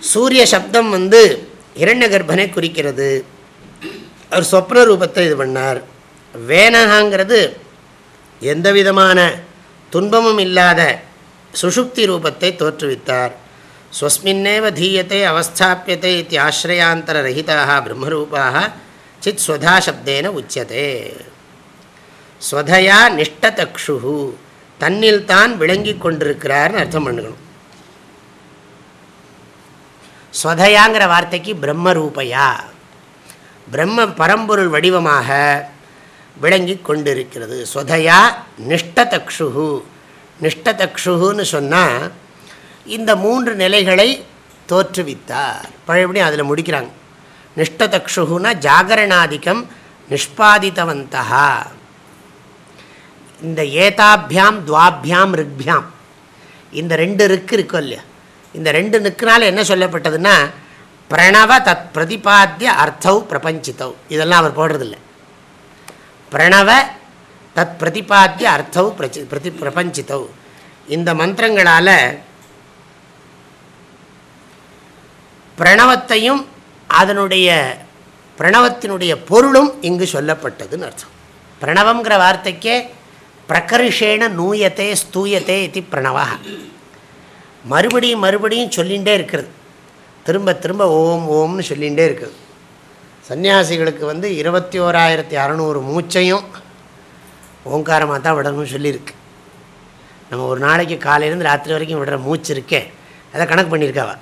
சூரிய சப்தம் வந்து இரண்ய கர்ப்பனை குறிக்கிறது. அவர் சொப்ன ரூபத்தை இது பண்ணார். வேனகாங்கிறது எந்த விதமான துன்பமும் இல்லாத சுஷுப்தி ரூபத்தை தோற்றுவித்தார். ஸ்வஸ்மின்னேவ தீயத்தை அவஸ்தாப்பியத்தை இது ஆசிரயாந்தர ரஹிதாக பிரம்மரூபாக சித் ஸ்வதா சப்தேன உச்சதே ஸ்வதையா நிஷ்டதக்ஷு தன்னில் தான் விளங்கி கொண்டிருக்கிறார்னு அர்த்தம் பண்ணுக்கணும் ஸ்வதையாங்கிற வார்த்தைக்கு பிரம்மரூபையா. பிரம்ம பரம்பொருள் வடிவமாக விளங்கி கொண்டிருக்கிறது. ஸ்வதையா நிஷ்டதக்ஷு நிஷ்டதக்ஷுன்னு சொன்னால் இந்த மூன்று நிலைகளை தோற்றுவித்தார். பழையபடி அதில் முடிக்கிறாங்க. நிஷ்டதக்ஷுனா ஜாகரணாதிக்கம் நிஷ்பாதித்தவந்தா இந்த ஏதாபியாம் துவாபியாம் ரிக்பியாம். இந்த ரெண்டு ருக்கு இருக்கும் இல்லையா? இந்த ரெண்டு நிற்கினால என்ன சொல்லப்பட்டதுன்னா பிரணவ தத் பிரதிபாத்திய அர்த்தவ் பிரபஞ்சித்தவ் இதெல்லாம் அவர் போடுறதில்ல. பிரணவ தத் பிரதிபாத்திய அர்த்தவ் பிரச்சி பிரதி பிரபஞ்சித்தவ் இந்த மந்திரங்களால் பிரணவத்தையும் அதனுடைய பிரணவத்தினுடைய பொருளும் இங்கு சொல்லப்பட்டதுன்னு அர்த்தம். பிரணவங்கிற வார்த்தைக்கே பிரகர்ஷேன நூயத்தே ஸ்தூயத்தே இது பிரணவா. மறுபடியும் மறுபடியும் சொல்லிகிட்டே இருக்கிறது. திரும்ப திரும்ப ஓம் ஓம்னு சொல்லிகிட்டே இருக்குது. சன்னியாசிகளுக்கு வந்து இருபத்தி ஓராயிரத்தி அறநூறு மூச்சையும் ஓங்காரமாக தான் விடணும்னு சொல்லியிருக்கு. நம்ம ஒரு நாளைக்கு காலையிலேருந்து ராத்திரி வரைக்கும் விடுற மூச்சு இருக்கே அதை கணக்கு பண்ணியிருக்காவா?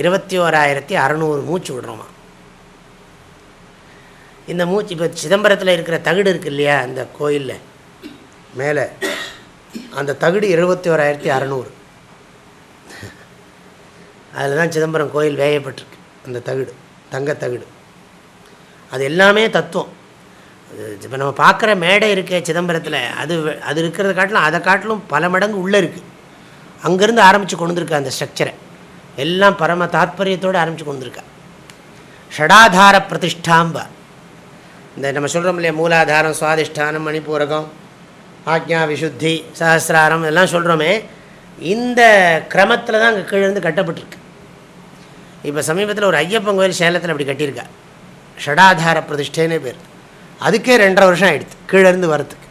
இருபத்தி ஓராயிரத்தி அறநூறு மூச்சு விடுறோமா? இந்த மூச்சு இப்போ சிதம்பரத்தில் இருக்கிற தகுடு இருக்கு இல்லையா அந்த கோயிலில்? மேலே. அந்த தகுடு இருபத்தி ஓராயிரத்தி அறநூறு. அதில் தான் சிதம்பரம் கோயில் வேயப்பட்டிருக்கு அந்த தகுடு தங்க அது எல்லாமே தத்துவம். இப்போ நம்ம பார்க்குற மேடை இருக்கே சிதம்பரத்தில் அது அது இருக்கிறத காட்டிலும் அதை காட்டிலும் பல மடங்கு உள்ளே இருக்குது அங்கேருந்து ஆரம்பித்து கொண்டு அந்த ஸ்ட்ரக்சரை எல்லாம் பரம தாத்பரியத்தோடு ஆரம்பித்து கொண்டு ஷடாதார பிரதிஷ்டாம்பா. இந்த நம்ம சொல்கிறோம் இல்லையா மூலாதாரம் சுவாதிஷ்டானம் மணிப்பூரகம் ஆக்ஞா விசுத்தி சஹசிராரம் இதெல்லாம் சொல்கிறோமே இந்த கிரமத்தில் தான் அங்கே கீழேருந்து கட்டப்பட்டிருக்கு. இப்போ சமீபத்தில் ஒரு ஐயப்பன் கோயில் சேலத்தில் அப்படி கட்டியிருக்கா ஷடாதார பிரதிஷ்டேனே பேர். அதுக்கே ரெண்டரை வருஷம் ஆகிடுது கீழேருந்து வரத்துக்கு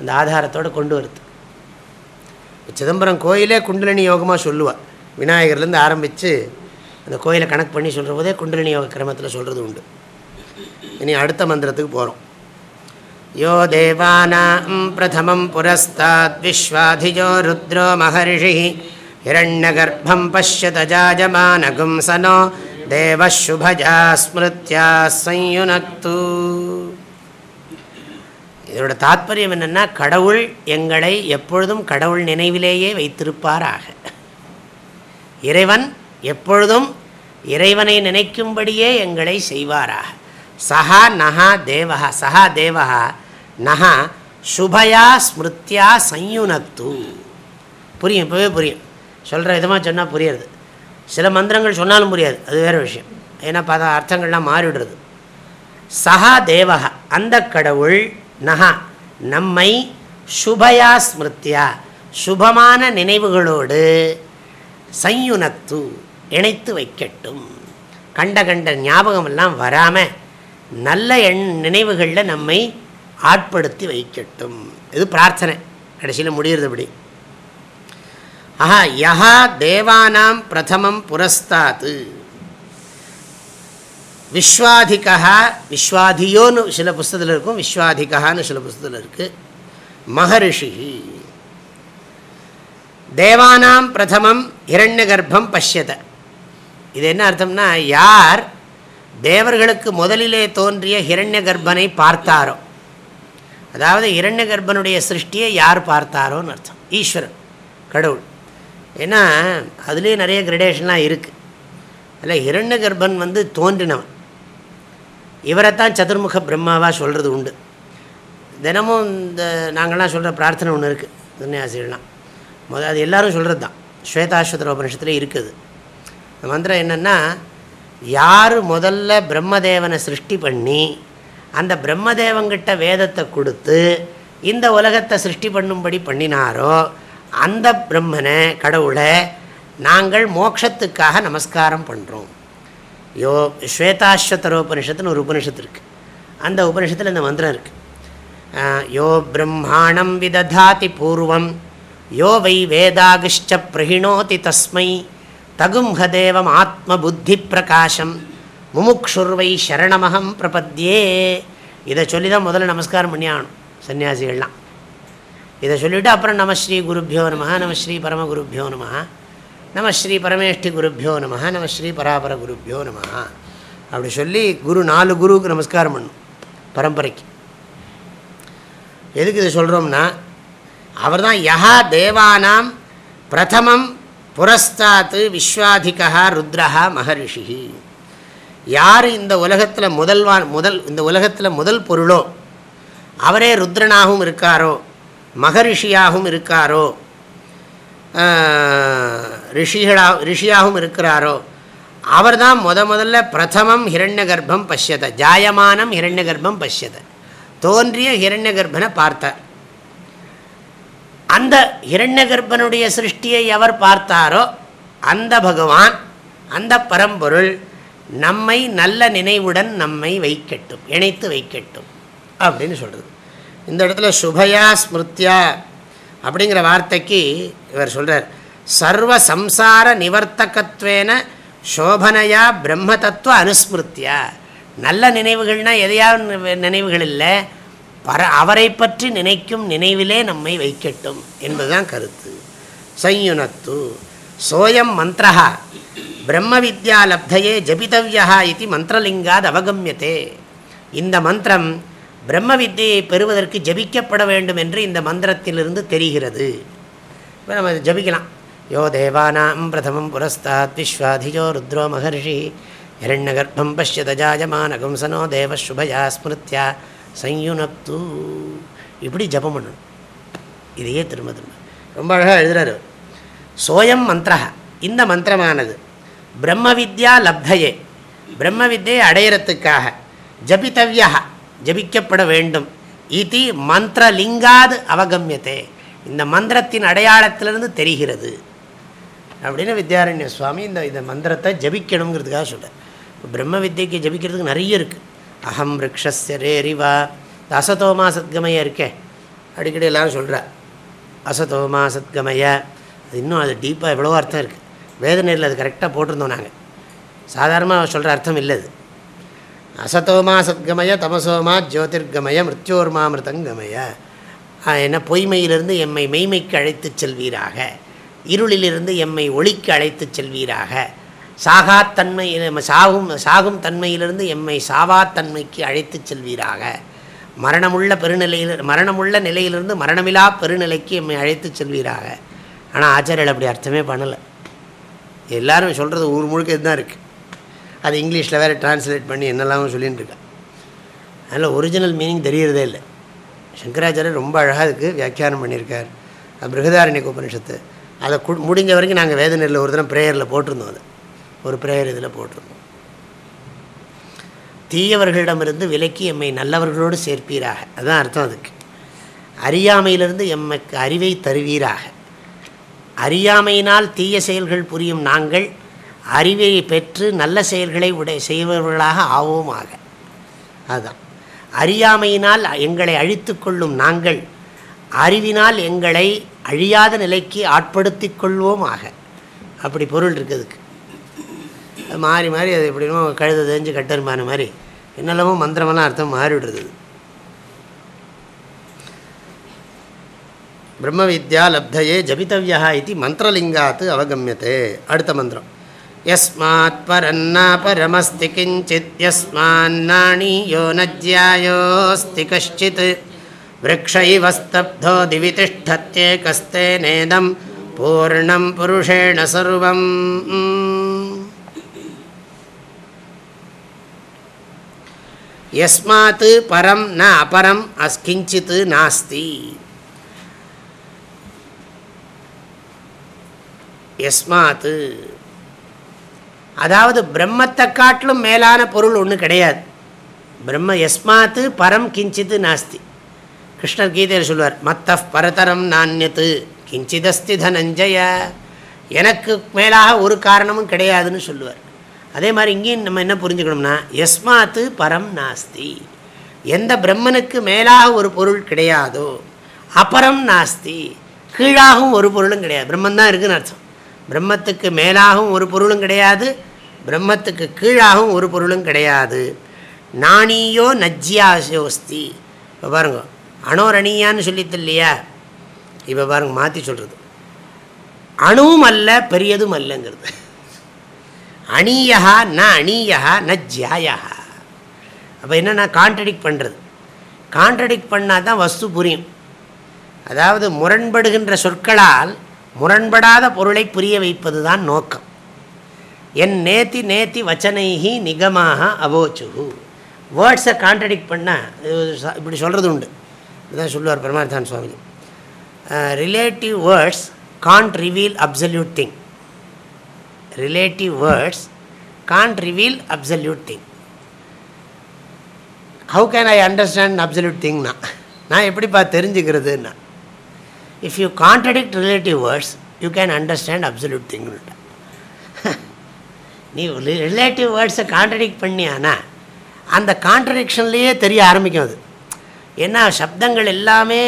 அந்த ஆதாரத்தோடு கொண்டு வரது சிதம்பரம் கோயிலே குண்டலினி யோகமாக சொல்லுவாள் விநாயகர்லேருந்து ஆரம்பித்து அந்த கோயிலை கணக்கு பண்ணி சொல்கிற போதே குண்டலினி யோக கிரமத்தில் சொல்கிறது உண்டு. இனி அடுத்த மந்திரத்துக்கு போகிறோம் யோ தேவானாம் பிரதமம் புரஸ்தாத் விஸ்வாதிஜோ ருத்ரோ மகர்ஷி ஹிரண்யகர்ப்பம் பசியத ஜாஜமானகும் சனோ தேவசுபஜா ஸ்மிருத்யா சயுனக்து இதோட தாத்பரியம் என்னென்னா கடவுள் எங்களை எப்பொழுதும் கடவுள் நினைவிலேயே வைத்திருப்பாராக. இறைவன் எப்பொழுதும் இறைவனை நினைக்கும்படியே எங்களை செய்வாராக. சஹா நகா தேவா சஹா தேவஹா நகா சுபயா ஸ்மிருத்தியா சயுனத்து புரியும் இப்போவே புரியும். சொல்கிற விதமாக சொன்னால் புரியுறது. சில மந்திரங்கள் சொன்னாலும் புரியாது அது வேறு விஷயம். ஏன்னா பார்த்தா அர்த்தங்கள்லாம் மாறிவிடுறது. சஹா தேவகா அந்த கடவுள் நகா நம்மை சுபயா ஸ்மிருத்தியா சுபமான நினைவுகளோடு சயுனத்து இணைத்து வைக்கட்டும். கண்ட கண்ட ஞாபகமெல்லாம் வராமல் நல்ல எண் நினைவுகளில் நம்மை ஆட்படுத்தி வைக்கட்டும். இது பிரார்த்தனை. கடைசியில் முடிகிறது அப்படி ஆஹா யஹா தேவானாம் பிரதமம் புரஸ்தாத்து விஸ்வாதிகா விஸ்வாதியோன்னு சில புஸ்தத்தில் இருக்கும் விஸ்வாதிகான்னு சில புஸ்தத்தில் இருக்குது மகரிஷி. தேவானாம் பிரதமம் இரண்ய கர்ப்பம் பஷ்யத. இது என்ன அர்த்தம்னா யார் தேவர்களுக்கு முதலிலே தோன்றிய ஹிரண்ய கர்ப்பனை பார்த்தாரோ அதாவது இரண்ய கர்ப்பனுடைய சிருஷ்டியை யார் பார்த்தாரோன்னு அர்த்தம். ஈஸ்வரன் கடவுள். ஏன்னா அதுலேயே நிறைய கிரடேஷன்லாம் இருக்குது அதில் இரண்ய கர்ப்பன் வந்து தோன்றினவன். இவரைத்தான் சதுர்முக பிரம்மாவாக சொல்கிறது உண்டு. தினமும் இந்த நாங்கள்லாம் சொல்கிற பிரார்த்தனை ஒன்று இருக்குது சன்னியாசிகள்லாம். முதல் அது எல்லோரும் சொல்கிறது தான். ஸ்வேதாஸ்வதர உபனிஷத்தில் இருக்குது. மந்திரம் என்னென்னா யார் முதல்ல பிரம்மதேவனை சிருஷ்டி பண்ணி அந்த பிரம்மதேவங்கிட்ட வேதத்தை கொடுத்து இந்த உலகத்தை சிருஷ்டி பண்ணும்படி பண்ணினாரோ அந்த பிரம்மனை கடவுளை நாங்கள் மோக்ஷத்துக்காக நமஸ்காரம் பண்ணுறோம் யோ ஸ்வேதாஸ்வத்தரோபனிஷத்துன்னு ஒரு உபனிஷத்து இருக்குது அந்த உபனிஷத்தில் இந்த மந்திரம் இருக்குது யோ பிரம்மாணம் விததாதி பூர்வம் யோ வை வேதாகிஷ்ட பிரகிணோதி தஸ்மை தகும்ஹதேவம் ஆத்ம புத்தி பிரகாசம். முமுக்ஷுர்வை சரணமகம் பிரபத்தியே இதை சொல்லி தான் முதல்ல நமஸ்காரம் பண்ணி ஆகணும் சன்னியாசிகள்லாம். இதை சொல்லிவிட்டு அப்புறம் நமஸ்ரீ குருப்பியோ நம நமஸ்ரீ பரமகுருப்பியோ நம நமஸ்ரீ பரமேஷ்டி குருப்பியோ நம நமஸ்ரீ பராபர குருப்பியோ நம அப்படி சொல்லி குரு நாலு குருவுக்கு நமஸ்காரம் பண்ணும் பரம்பரைக்கு. எதுக்கு இதை சொல்கிறோம்னா அவர் தான் யஹா தேவானாம் பிரதமம் புரஸ்தாத்து விஸ்வாதிகா ருத்ரஹா மகரிஷி யார் இந்த உலகத்தில் முதல்வான் முதல் இந்த உலகத்தில் முதல் பொருளோ? அவரே ருத்ரனாகவும் இருக்காரோ? மகரிஷியாகவும் இருக்காரோ? ரிஷிகளா ரிஷியாகவும் இருக்கிறாரோ? அவர் தான் முத முதல்ல பிரதமம் ஹிரண்ய கர்ப்பம் பசியத ஜாயமானம் ஹிரண்ய கர்ப்பம் பசியத தோன்றிய ஹிரண்ய கர்ப்பனை பார்த்தார். அந்த ஹிரண்ய கர்ப்பனுடைய சிருஷ்டியை எவர் பார்த்தாரோ? அந்த பகவான் அந்த பரம்பொருள் நம்மை நல்ல நினைவுடன் நம்மை வைக்கட்டும் இணைத்து வைக்கட்டும் அப்படின்னு சொல்கிறது இந்த இடத்துல சுபயா ஸ்மிருத்தியா அப்படிங்கிற வார்த்தைக்கு இவர் சொல்கிறார் சர்வ சம்சார நிவர்த்தகத்வேன சோபனையா பிரம்ம தத்துவ அனுஸ்மிருத்தியா நல்ல நினைவுகள்னால் எதையாவது நினைவுகள் இல்லை. பர அவரை பற்றி நினைக்கும் நினைவிலே நம்மை வைக்கட்டும் என்பதுதான் கருத்து. சையுனத்து சோயம் மந்திரஹா. பிரம்ம வித்யா லப்தையே ஜபிதவியா இது மந்திரலிங்காத் அவகமியத்தே இந்த மந்திரம் பிரம்ம வித்தியை பெறுவதற்கு ஜபிக்கப்பட வேண்டும் என்று இந்த மந்திரத்திலிருந்து தெரிகிறது. இப்போ நம்ம ஜபிக்கலாம். யோ தேவானாம் பிரதமம் புரஸ்தாத் விஸ்வாதிஜோ ருத்ரோ மகர்ஷி இரண்யகர்ப்பம் பஷ்யதஜாஜமானகம் சனோ தேவசுபயா ஸ்மிருத்யா சயுனக்து இப்படி ஜபம் பண்ணணும். இதையே திரும்ப திரும்ப. ரொம்ப அழகாக எழுதுறாரு. சோயம் மந்திரா இந்த மந்திரமானது பிரம்ம வித்யா லப்தையே. பிரம்ம வித்தியை அடையிறத்துக்காக ஜபித்தவியா ஜபிக்கப்பட வேண்டும். இது மந்திரலிங்காது அவகமியத்தே இந்த மந்திரத்தின் அடையாளத்திலிருந்து தெரிகிறது. அப்படின்னு வித்யாரண்ய சுவாமி இந்த இந்த மந்திரத்தை ஜபிக்கணுங்கிறதுக்காக சொல்கிறார் பிரம்ம வித்தியக்கு ஜபிக்கிறதுக்கு நிறைய இருக்குது அகம் ரிக்ஷஸ்ய ரேரிவா. அசதோமா சத்கமய இருக்கே. அடிக்கடி எல்லோரும் சொல்கிறார் அசதோமா சத்கமய. அது இன்னும் அது டீப்பாக எவ்வளோ அர்த்தம் இருக்குது வேதனையில் அது கரெக்டாக போட்டிருந்தோம் நாங்கள் சாதாரணமாக சொல்கிற அர்த்தம் இல்லை அது. அசதோமா சத்கமய தமசோமா ஜோதிர்கமய மிருத்யோர்மாமிருதங்கமய என்ன பொய்மையிலிருந்து எம்மை மெய்மைக்கு அழைத்து செல்வீராக. இருளிலிருந்து எம்மை ஒளிக்கு அழைத்து செல்வீராக. சாகாத்தன்மை சாகும் சாகும் தன்மையிலிருந்து எம்மை சாவாத்தன்மைக்கு அழைத்து செல்வீராக. மரணமுள்ள பெருநிலையில் மரணமுள்ள நிலையிலிருந்து மரணமில்லா பெருநிலைக்கு எம்மை அழைத்து செல்வீராக. ஆனால் ஆச்சாரியல் அப்படி அர்த்தமே பண்ணலை. எல்லோரும் சொல்கிறது ஊர் முழுக்க இதுதான் இருக்குது அது இங்கிலீஷில் வேறு டிரான்ஸ்லேட் பண்ணி என்னெல்லாம் சொல்லிகிட்டு இருக்கா. அதில் ஒரிஜினல் மீனிங் தெரியறதே இல்லை. சங்கராச்சாரியர் ரொம்ப அழகாக இருக்குது வியாக்கியானம் பண்ணியிருக்கார். பிருகதாரண்ய உபனிஷத்து அதை கு முடிஞ்ச வரைக்கும் நாங்கள் வேதனையில் ஒரு தினம் ப்ரேயரில் போட்டிருந்தோம் அது. ஒரு ப்ரேயர் இதில் போட்டிருந்தோம். தீயவர்களிடமிருந்து விலக்கி எம்மை நல்லவர்களோடு சேர்ப்பீராக. அதுதான் அர்த்தம் அதுக்கு. அறியாமையிலிருந்து எம்மக்கு அறிவை தருவீராக. அறியாமையினால் தீய செயல்கள் புரியும் நாங்கள் அறிவை பெற்று நல்ல செயல்களை உடைய செய்பவர்களாக ஆவோமாக. அதுதான் அறியாமையினால் எங்களை அழித்து கொள்ளும் நாங்கள் அறிவினால் எங்களை அழியாத நிலைக்கு ஆட்படுத்தி கொள்வோமாக. அப்படி பொருள் இருக்குதுக்கு மாறி மாறி அது எப்படினோ கழுத தெரிஞ்சு கட்டருமான மாதிரி. என்னெல்லாமோ மந்திரமெல்லாம் அர்த்தம் மாறிவிடுறது பிரம்ம வித்யா லப்தையே ஜபித்தவியா இது மந்திரலிங்காத் அவகமியத்தே அடுத்த மந்திரம் யஸ்மாத் பரன்னா பரமஸ்தி கிஞ்சித் யஸ்மான்னாணியோ நஜ்யாயோஸ்தி கஷ்டித் விரக்ஷைவஸ்தப்தோ திவி திஷ்டத்யேகஸ்தே நேதம் பூர்ணம் புருஷேண சர்வம் யஸ்மாத் பரம் ந அபரம் அஸ்கிஞ்சித் நாஸ்தி எஸ்மாத்து. அதாவது பிரம்மத்தை காட்டிலும் மேலான பொருள் ஒன்று கிடையாது. பிரம்ம எஸ்மாத்து பரம் கிஞ்சித்து நாஸ்தி. கிருஷ்ணர் கீதையில் சொல்வார் மத்த பரதரம் நானியத்து கிஞ்சிதஸ்தி தனஞ்சய. எனக்கு மேலாக ஒரு காரணமும் கிடையாதுன்னு சொல்லுவார். அதே மாதிரி இங்கேயும் நம்ம என்ன புரிஞ்சுக்கணும்னா எஸ்மாத்து பரம் நாஸ்தி. எந்த பிரம்மனுக்கு மேலாக ஒரு பொருள் கிடையாதோ அபரம் நாஸ்தி. கீழாகவும் ஒரு பொருளும் கிடையாது. பிரம்மன் தான் இருக்குதுன்னு அர்த்தம். பிரம்மத்துக்கு மேலாகவும் ஒரு பொருளும் கிடையாது பிரம்மத்துக்கு கீழாகவும் ஒரு பொருளும் கிடையாது. நாணியோ நஜ்யாசோஸ்தி. இப்போ பாருங்க அணோரணியான்னு சொல்லித்து இல்லையா? இப்போ பாருங்க மாற்றி சொல்கிறது அணுவும் அல்ல பெரியதும் அல்லங்கிறது. அணியா ந அணியா ந ஜியாயா அப்போ என்னென்னா கான்ட்ரடிக்ட் பண்ணுறது கான்ட்ரடிக்ட் பண்ணால் தான் வஸ்து புரியும். அதாவது முரண்படுகின்ற சொற்களால் முரண்படாத பொருளை புரிய வைப்பது தான் நோக்கம். என் நேத்தி நேத்தி வச்சனைகி நிகமாக அவோச்சுகு வேர்ட்ஸை கான்ட்ரடிக்ட் பண்ணால் இப்படி சொல்கிறது உண்டு. இதுதான் சொல்லுவார் பரமார்த்தான் சுவாமி relative words can't reveal absolute thing relative words can't reveal absolute thing how can I understand absolute திங்னா நான் எப்படிப்பா தெரிஞ்சுக்கிறதுன்னா if you contradict relative words you can understand absolute thing நீ ரிலேட்டிவ் வேர்ட்ஸை கான்ட்ரடிக்ட் பண்ணியானா அந்த கான்ட்ரடிக்ஷன்லேயே தெரிய ஆரம்பிக்கும் அது. ஏன்னா சப்தங்கள் எல்லாமே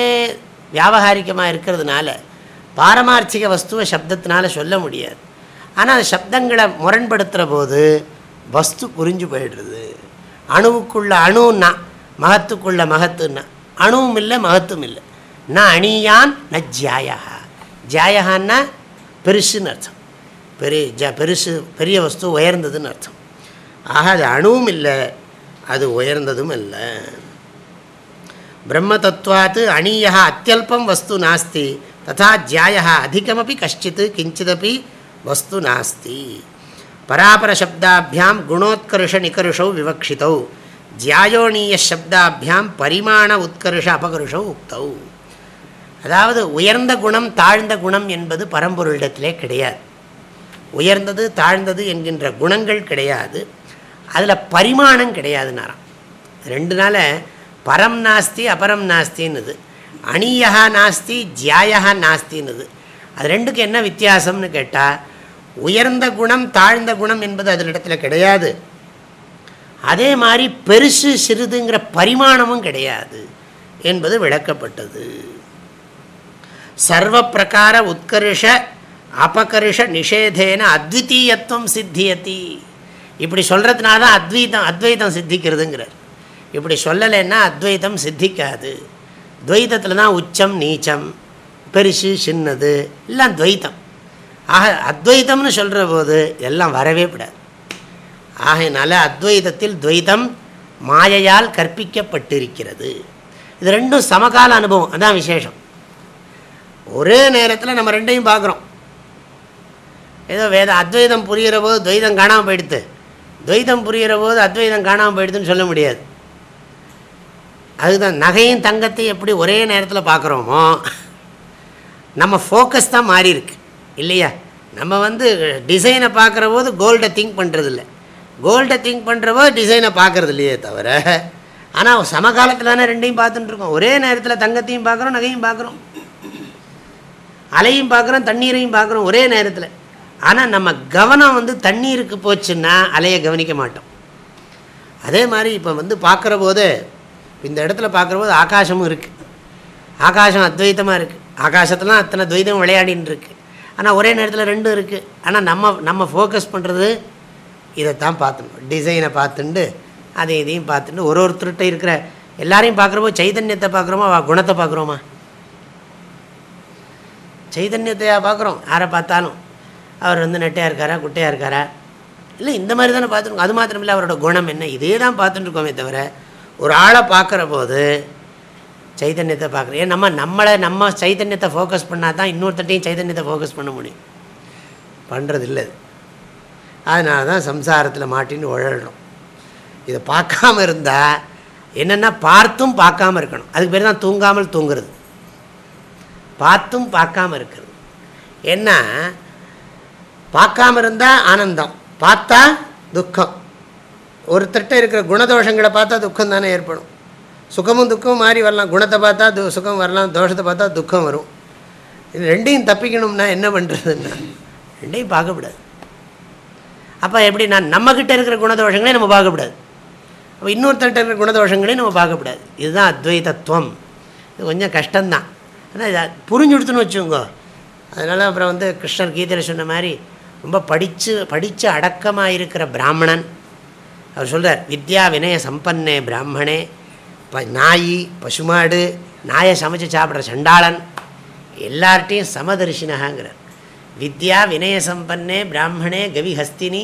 வியாபகாரிக்கமாக இருக்கிறதுனால பாரமார்த்திக வஸ்துவை சப்தத்தினால சொல்ல முடியாது. ஆனால் அந்த சப்தங்களை முரண்படுத்துகிற போது வஸ்து புரிஞ்சு போயிடுறது. அணுவுக்குள்ள அணுன்னா மகத்துக்குள்ள மகத்துன்னா அணுவும் இல்லை மகத்தும் இல்லை. ந அணியான் ந ஜாயா ஜாயகான்னா பெருசுன்னு அர்த்தம் பெரிய ஜ பெருசு பெரிய வஸ்து உயர்ந்ததுன்னு அர்த்தம் ஆக அது அணுவும் இல்லை அது உயர்ந்ததும் இல்லை பிரம்ம தத்துவாத்து அணியா அத்தியல்பம் வஸ்து நாஸ்தி ததா ஜாயா அதிகமபி கஷ்டித் கிஞ்சிதபி வஸ்து நாஸ்தி பராபரசப்தாபியாம் குணோத்கர்ஷ நிகர்ஷௌ விவக்ஷித்தௌ ஜியாயோனீய சப்தாபியாம் பரிமாண உத்கர்ஷ அபகர்ஷௌ உக்தௌ அதாவது உயர்ந்த குணம் தாழ்ந்த குணம் என்பது பரம்பொருளிடத்திலே கிடையாது. உயர்ந்தது தாழ்ந்தது என்கின்ற குணங்கள் கிடையாது. அதில் பரிமாணம் கிடையாதுனாராம். ரெண்டு பரம் நாஸ்தி அபரம் நாஸ்தின்னுது. அணியா நாஸ்தி ஜியாயா நாஸ்தின்னுது. அது ரெண்டுக்கு என்ன வித்தியாசம்னு கேட்டால் உயர்ந்த குணம் தாழ்ந்த குணம் என்பது அதிலிடத்தில் கிடையாது. அதே மாதிரி பெருசு சிறிதுங்கிற பரிமாணமும் கிடையாது என்பது விளக்கப்பட்டது. சர்வ பிரகார உத்கர்ஷ அபகர்ஷ நிஷேதேன அத்விதீயத்துவம் சித்தியத்தி இப்படி சொல்கிறதுனால தான் அத்வைதம் அத்வைதம் சித்திக்கிறதுங்கிறார். இப்படி சொல்லலைன்னா அத்வைதம் சித்திக்காது. துவைதத்தில் தான் உச்சம் நீச்சம் பெருசு சின்னது எல்லாம் துவைத்தம் ஆக அத்வைதம்னு சொல்கிற போது எல்லாம் வரவே விடாது ஆகையினால அத்வைதத்தில் துவைதம் மாயையால் கற்பிக்கப்பட்டிருக்கிறது. இது ரெண்டும் சமகால அனுபவம் அதான் விசேஷம். ஒரே நேரத்தில் நம்ம ரெண்டையும் பார்க்குறோம். ஏதோ வேத அத்வைதம் புரிகிற போது துவைதம் காணாமல் போயிடுது துவைதம் புரிகிற போது அத்வைதம் காணாமல் போயிடுதுன்னு சொல்ல முடியாது. அதுதான் நகையும் தங்கத்தையும் எப்படி ஒரே நேரத்தில் பார்க்குறோமோ நம்ம ஃபோக்கஸ் தான் மாறி இருக்கு. இல்லையா? நம்ம வந்து டிசைனை பார்க்குற போது கோல்டை திங்க் பண்ணுறதில்ல கோல்டை திங்க் பண்ணுற போது டிசைனை பார்க்குறது இல்லையே தவிர ஆனால் சமகாலத்தில் தானே ரெண்டையும் பார்த்துட்டுருக்கோம் ஒரே நேரத்தில் தங்கத்தையும் பார்க்குறோம் நகையும் பார்க்குறோம். அலையும் பார்க்குறோம் தண்ணீரையும் பார்க்குறோம் ஒரே நேரத்தில். ஆனால் நம்ம கவனம் வந்து தண்ணீருக்கு போச்சுன்னா அலையை கவனிக்க மாட்டோம். அதே மாதிரி இப்போ வந்து பார்க்குற போது இந்த இடத்துல பார்க்குற போது ஆகாசமும் இருக்குது ஆகாசம் அத்வைத்தமாக இருக்குது ஆகாசத்துலாம் அத்தனை துவைதம் விளையாடின்னு ஆனால் ஒரே நேரத்தில் ரெண்டும் இருக்குது ஆனால் நம்ம நம்ம ஃபோக்கஸ் பண்ணுறது இதைத்தான் பார்த்துணும். டிசைனை பார்த்துண்டு அதை இதையும் பார்த்துட்டு ஒரு ஒருத்தர்கிட்ட இருக்கிற எல்லாரையும் பார்க்குறப்போ சைதன்யத்தை பார்க்குறோமா குணத்தை பார்க்குறோமா? சைதன்யத்தையாக பார்க்குறோம். யாரை பார்த்தாலும். அவர் வந்து நெட்டையாக இருக்காரா குட்டையாக இருக்காரா? இல்லை இந்த மாதிரி தானே பார்த்துருக்கோம். அது மாத்திரம் இல்லை அவரோட குணம் என்ன? இதே தான் பார்த்துட்டுருக்கோமே தவிர ஒரு ஆளை பார்க்குற போது சைதன்யத்தை பார்க்குறோம். ஏன் நம்ம நம்மளை நம்ம சைதன்யத்தை ஃபோக்கஸ் பண்ணால் தான் இன்னொருத்தட்டையும் சைதன்யத்தை ஃபோக்கஸ் பண்ண முடியும். பண்ணுறது இல்லை அதனால தான் சம்சாரத்தில் மாட்டின்னு உழல்றோம் இதை பார்க்காம இருந்தால் என்னென்னா பார்த்தும் பார்க்காம இருக்கணும். அதுக்கு பேர் தான் தூங்காமல் தூங்குறது. பார்த்தும் பார்க்காம இருக்கிறது என்ன? பார்க்காம இருந்தால் ஆனந்தம் பார்த்தா துக்கம். ஒருத்தர்கிட்ட இருக்கிற குணதோஷங்களை பார்த்தா துக்கம் தானே ஏற்படும். சுகமும் துக்கமும் மாறி வரலாம். குணத்தை பார்த்தா து சுகம் வரலாம். தோஷத்தை பார்த்தா துக்கம் வரும். இது ரெண்டையும் தப்பிக்கணும்னா என்ன பண்ணுறதுன்னா ரெண்டையும் பார்க்கக்கூடாது. அப்போ எப்படி நான் நம்மக்கிட்ட இருக்கிற குணதோஷங்களையும் நம்ம பார்க்கக்கூடாது. அப்போ இன்னொருத்தர்கிட்ட இருக்கிற குணதோஷங்களையும் நம்ம பார்க்கக்கூடாது. இதுதான் அத்வைதத்துவம். இது கொஞ்சம் கஷ்டம்தான். ஆனால் இதை புரிஞ்சு கொடுத்துன்னு வச்சுக்கோங்க. அதனால் அப்புறம் வந்து கிருஷ்ணர் கீதையில் சொன்ன மாதிரி ரொம்ப படித்து படித்து அடக்கமாக இருக்கிற பிராமணன். அவர் சொல்கிறார் வித்யா வினய சம்பன்னே பிராமணே ப நாயி பசுமாடு நாயை சமைச்சு சாப்பிட்ற சண்டாளன் எல்லார்ட்டையும் சமதர்ஷினகாங்கிறார் வித்யா வினய சம்பன்னே பிராமணே கவிஹஸ்தினி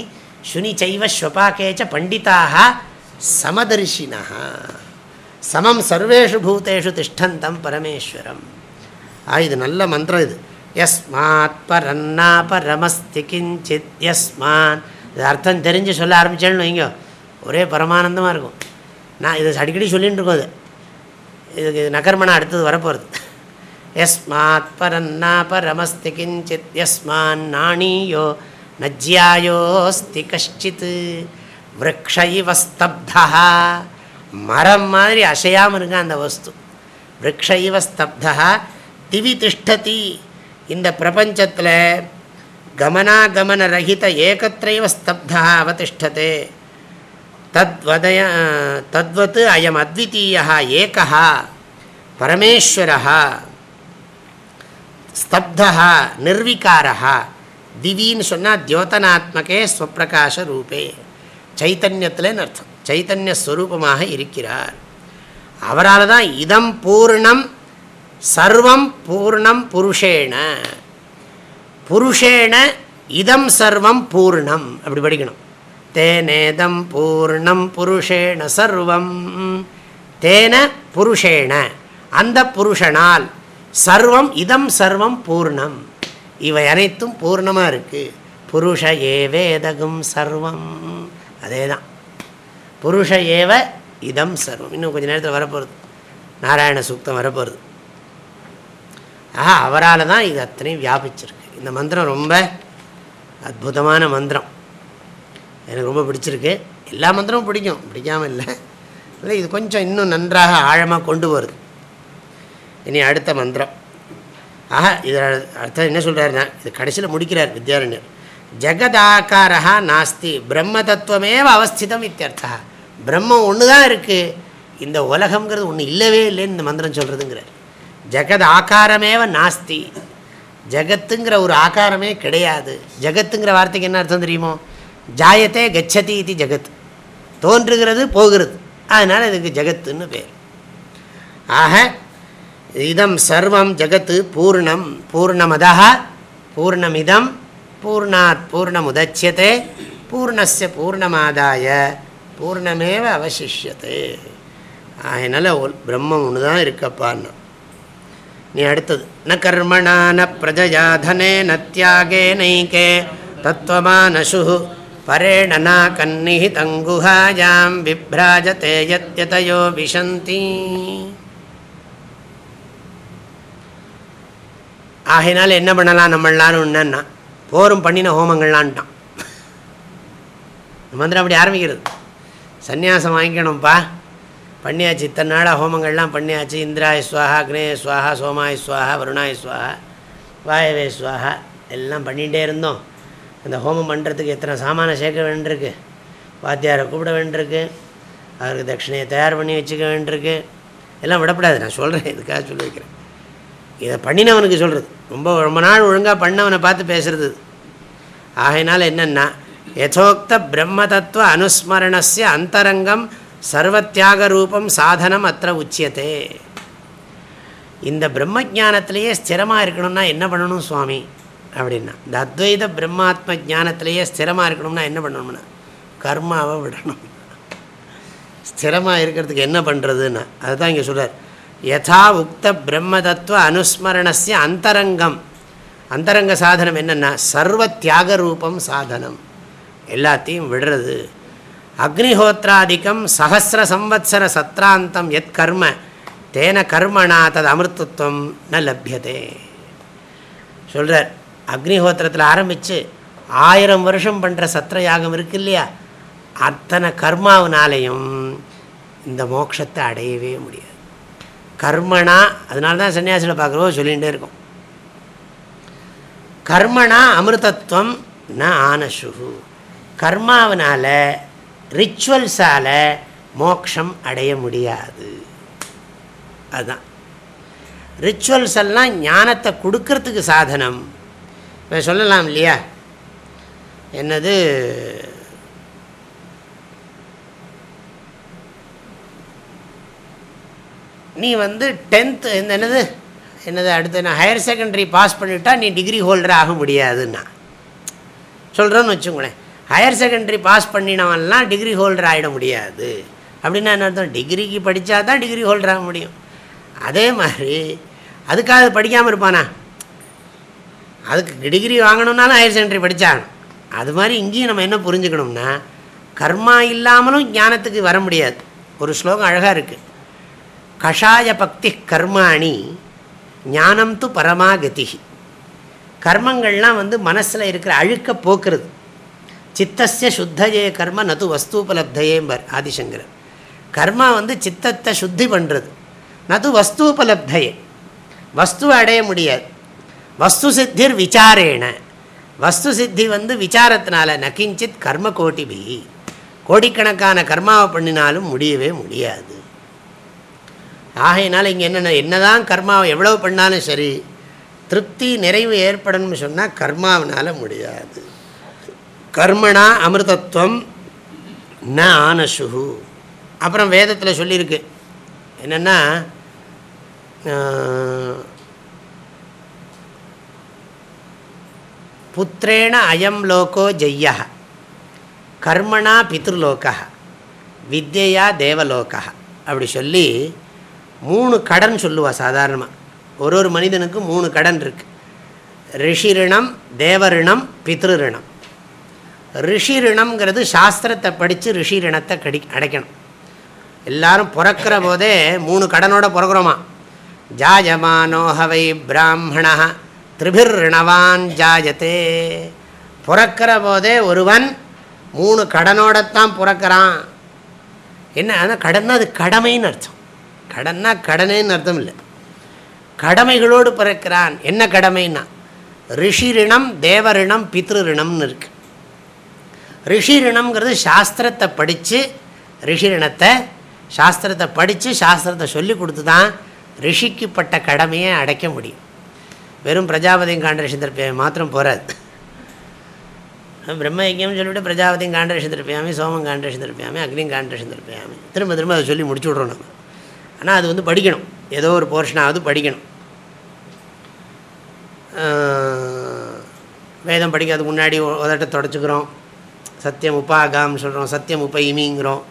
சுனி சைவ ஸ்வபாக்கேச்ச பண்டிதாக சமதர்ஷினா சமம் சர்வேஷு பூத்தேஷு திஷ்டந்தம் பரமேஸ்வரம். ஆ இது நல்ல மந்திரம் இது. எஸ்மாத் பரன்னா பரமஸ்தி கிஞ்சித் யஸ்மான். இது அர்த்தம் தெரிஞ்சு சொல்ல ஆரம்பிச்சேன்னு வைங்க. ஒரே பரமானந்தமாக இருக்கும். நான் இது அடிக்கடி சொல்லிகிட்டு இருக்கோம் இது இதுக்கு நகர்மனா அடுத்தது வரப்போகிறது எஸ்மாத் பரன்னா பரமஸ்தி கிஞ்சித் யஸ்மான் நாணீயோ நஜ்யாயோஸ்தி கஷ்டித் விரக்ஷ இவ ஸ்தப்தா. மரம் மாதிரி அசையாமல் இருங்க அந்த வஸ்து. விரக்ஷ இவ ஸ்தப்தா. திவி திஷ்டதி. இந்த பிரபஞ்சத்தில் கமனாகமன ரஹித ஏகத்திரைவ ஸ்தப்தா அவதிஷ்டதே. தத்வதய தத்வத் அயம் அத்விதீய ஏகா பரமேஸ்வரா ஸ்தப்தா நிர்விகாரா திவின்னு சொன்னால் தியோதனாத்மகே ஸ்வப்பிரகாச ரூபே. சைத்தன்யத்தில்னு அர்த்தம்? சைத்தன்யஸ்வரூபமாக இருக்கிறார். அவரால் தான் இதம் பூர்ணம் சர்வம் பூர்ணம் புருஷேன புருஷேண இதம் சர்வம் பூர்ணம். அப்படி படிக்கணும். தேனேதம் பூர்ணம் புருஷேண சர்வம். தேன புருஷேண. அந்த புருஷனால் சர்வம் இதம் சர்வம் பூர்ணம். இவை அனைத்தும் பூர்ணமாக இருக்குது புருஷ ஏவேதகும் சர்வம். அதே தான் புருஷ ஏவ இதம் சர்வம். இன்னும் கொஞ்சம் நேரத்தில் வரப்போகிறது நாராயண சூக்தம் வரப்போகிறது ஆஹா அவரால் தான் இது அத்தனையும் வியாபிச்சிருக்கு. இந்த மந்திரம் ரொம்ப அற்புதமான மந்திரம். எனக்கு ரொம்ப பிடிச்சிருக்கு. எல்லா மந்திரமும் பிடிக்கும். பிடிக்காமல் இல்லை. இல்லை இது கொஞ்சம் இன்னும் நன்றாக ஆழமாக கொண்டு வருது. இனி அடுத்த மந்திரம். ஆஹா இது அடுத்தது என்ன சொல்கிறாருன்னா இது கடைசியில் முடிக்கிறார் வித்யாரண்யர். ஜெகதாக்காரா நாஸ்தி பிரம்ம தத்துவமேவ அவஸ்திதம் இத்தியர்த்தா. பிரம்மம் ஒன்று தான் இருக்குது இந்த உலகங்கிறது ஒன்று இல்லவே இல்லைன்னு இந்த மந்திரம் சொல்கிறதுங்கிறார் ஜெகத் ஆகாரமேவ நாஸ்தி. ஜகத்துங்கிற ஒரு ஆகாரமே கிடையாது. ஜகத்துங்கிற வார்த்தைக்கு என்ன அர்த்தம் தெரியுமோ? ஜாயத்தே கச்சதி இது ஜகத். தோன்றுகிறது போகிறது. அதனால் இதுக்கு ஜகத்துன்னு பேர். ஆக இதம் சர்வம் ஜகத்து பூர்ணம். பூர்ணமதா பூர்ணமிதம். பூர்ணாத் பூர்ணமுதட்சியத்தை பூர்ணஸ்ய பூர்ணமாதாய. பூர்ணமேவ அவசிஷியத்தை அதனால் பிரம்மம் ஒன்று தான் இருக்கப்பான்னு நீ அடுத்தது. ந கர்மணா ந நத்தியாகே ந தியாகே நைகே தத்துவமானசு பரேணனா கன்னிஹி தங்குஹாயாம் விப்ராஜதே யத்யதயோ விஷந்தி. ஆகையினால என்ன பண்ணலாம் நம்மளான்னு ஒன்றுன்னா போரும் பண்ணின ஹோமங்கள்லான்ட்டான். மந்திரம் அப்படி ஆரம்பிக்கிறது. சன்னியாசம் வாங்கிக்கணும்ப்பா பண்ணியாச்சு. இத்தனை நாளாக ஹோமங்கள்லாம் பண்ணியாச்சு. இந்திராய சுவாகா அக்னேய சுவாகா சோமாய சுவாகா வருணாய சுவாகா வாயவே சுவாஹா எல்லாம் பண்ணிகிட்டே இருந்தோம். அந்த ஹோமம் பண்ணுறதுக்கு எத்தனை சாமானை சேர்க்க வேண்டியிருக்கு. வாத்தியாரை கூப்பிட வேண்டியிருக்கு. அவருக்கு தட்சிணையை தயார் பண்ணி வச்சுக்க வேண்டியிருக்கு. எல்லாம் விடப்படாது. நான் சொல்கிறேன் இதுக்காக சொல்லி வைக்கிறேன். இதை பண்ணினவனுக்கு சொல்கிறது ரொம்ப ரொம்ப நாள் ஒழுங்காக பண்ணவனை பார்த்து பேசுகிறது ஆகையினால என்னென்னா யதோக்த பிரம்ம தத்துவ அனுஸ்மரணஸ்ய அந்தரங்கம் சர்வத்தியாக ரூபம் சாதனம் அத்த உச்சியத்தே இந்த பிரம்ம ஜானத்திலேயே ஸ்திரமாக இருக்கணும்னா என்ன பண்ணணும் சுவாமி? அப்படின்னா இந்த அத்வைத பிரம்மாத்ம ஜானத்திலேயே ஸ்திரமாக இருக்கணும்னா என்ன பண்ணணும்னா கர்மாவை விடணும். ஸ்திரமாக இருக்கிறதுக்கு என்ன பண்ணுறதுன்னா அதுதான் இங்கே சொல்கிறார் யதா உக்த பிரம்ம தத்துவ அனுஸ்மரணஸ்ய அந்தரங்கம். அந்தரங்க சாதனம் என்னென்னா சர்வ தியாக ரூபம் சாதனம். எல்லாத்தையும் விடுறது. அக்னிஹோத்ராதிக்கம் சகசிர சம்வத்சர சத்ராந்தம் எத் கர்ம தேன கர்மணா தது அமிர்தத்துவம் ந லபியதே. சொல்கிறார் அக்னிஹோத்திரத்தில் ஆரம்பித்து ஆயிரம் வருஷம் பண்ணுற சத்திர யாகம் இருக்கு இல்லையா? அத்தனை கர்மாவினாலையும் இந்த மோட்சத்தை அடையவே முடியாது. கர்மனா அதனால தான் சன்னியாசியில் பார்க்குறவோ சொல்லிகிட்டே இருக்கும். கர்மனா அமிர்தத்துவம் ந ஆனசுகு கர்மாவனால் ரிச்சுவல்ஸால் மோக்ஷம் அடைய முடியாது. அதுதான் ரிச்சுவல்ஸ் எல்லாம் ஞானத்தை கொடுக்கறதுக்கு சாதனம். இப்போ சொல்லலாம் இல்லையா? என்னது? நீ வந்து டென்த்து இந்த என்னது? என்னது அடுத்து நான் ஹையர் செகண்டரி பாஸ் பண்ணிவிட்டால் நீ டிகிரி ஹோல்டர் ஆக முடியாதுன்னா. சொல்கிறேன்னு வச்சுக்கோங்களேன். ஹையர் செகண்டரி பாஸ் பண்ணினவன்லாம் டிகிரி ஹோல்டர் ஆகிட முடியாது. அப்படின்னா என்ன அர்த்தம்? டிகிரிக்கு படித்தா தான் டிகிரி ஹோல்டர் ஆக முடியும். அதே மாதிரி அதுக்காக படிக்காமல் இருப்பானா? அதுக்கு டிகிரி வாங்கணுன்னாலும் ஹையர் செகண்டரி படித்தாகணும் அது மாதிரி இங்கேயும் நம்ம என்ன புரிஞ்சுக்கணும்னா கர்மா இல்லாமலும் ஞானத்துக்கு வர முடியாது. ஒரு ஸ்லோகம் அழகாக இருக்குது கஷாய பக்தி கர்மாணி ஞானம் து பரமாகதி கர்மங்கள்லாம் வந்து மனசில் இருக்கிற அழுக்க போக்குறது. சித்தசிய சுத்தையே கர்ம நது வஸ்து உபலப்தையேம்பர் ஆதிசங்கர் கர்மா வந்து சித்தத்தை சுத்தி பண்ணுறது நது வஸ்து உபலப்தையே வஸ்துவை அடைய முடியாது. வஸ்து சித்திர் விசாரேன. வஸ்து சித்தி வந்து விசாரத்தினால நகிஞ்சித் கர்ம கோட்டிபி கோடிக்கணக்கான கர்மாவை பண்ணினாலும் முடியவே முடியாது. ஆகையினால இங்கே என்னென்ன என்னதான் கர்மாவை எவ்வளோ பண்ணாலும் சரி திருப்தி நிறைவு ஏற்படணும்னு சொன்னால் கர்மாவினால் முடியாது. கர்மணா அமிர்தத்துவம் ந ஆனசுகு அப்புறம் வேதத்தில் சொல்லியிருக்கு. என்னென்னா புத்திரேண அயம் லோகோ ஜெய்யா கர்மணா பித்ருலோகா வித்யா தேவலோகா அப்படி சொல்லி மூணு கடன் சொல்லுவா சாதாரணமாக ஒரு ஒரு மனிதனுக்கு மூணு கடன் இருக்குது ரிஷிரிணம் தேவரிணம் பித்ருரிணம். ரிஷி ரிணம்ங்கிறது சாஸ்திரத்தை படித்து ரிஷி ரிணத்தை கடி அடைக்கணும். எல்லாரும் பிறக்கிற போதே மூணு கடனோட பிறக்கிறோமா? பிராமண திரிபிர் ரிணவான் ஜாஜத்தே பிறக்கிற போதே ஒருவன் மூணு கடனோடத்தான் பிறக்கிறான். என்ன ஆனால் கடன்னா அது கடமைன்னு அர்த்தம். கடன்னா கடனேன்னு அர்த்தம் இல்லை. கடமைகளோடு பிறக்கிறான். என்ன கடமைன்னா? ரிஷி ரிணம் தேவரிணம் பித்ரு ரிணம்னு இருக்குது ரிஷிரிணம்ங்கிறது சாஸ்திரத்தை படித்து ரிஷி ரிணத்தை சாஸ்திரத்தை படித்து சாஸ்திரத்தை சொல்லி கொடுத்து தான் ரிஷிக்குப்பட்ட கடமையை அடைக்க முடியும். வெறும் பிரஜாபதியும் காண்டரேஷந்தர் மாத்திரம் போகாது பிரம்ம யஜ்யம்னு சொல்லிவிட்டு பிரஜாபதியும் காண்டரேஷன் திருப்பியாமி சோமம் காண்டரேஷன் திருப்பியாமி அக்னியும் காண்டரேஷன் திருப்பியாமி திரும்ப திரும்ப அதை சொல்லி முடிச்சு விட்றோம் நம்ம. ஆனால் அது வந்து படிக்கணும். ஏதோ ஒரு போர்ஷனாவது படிக்கணும். வேதம் படிக்கிறதுக்கு முன்னாடி உதட்ட தொடச்சிக்கிறோம். சத்தியம் உபாகாம் சொல்கிறோம் சத்தியம் உபயமிங்கிறோம்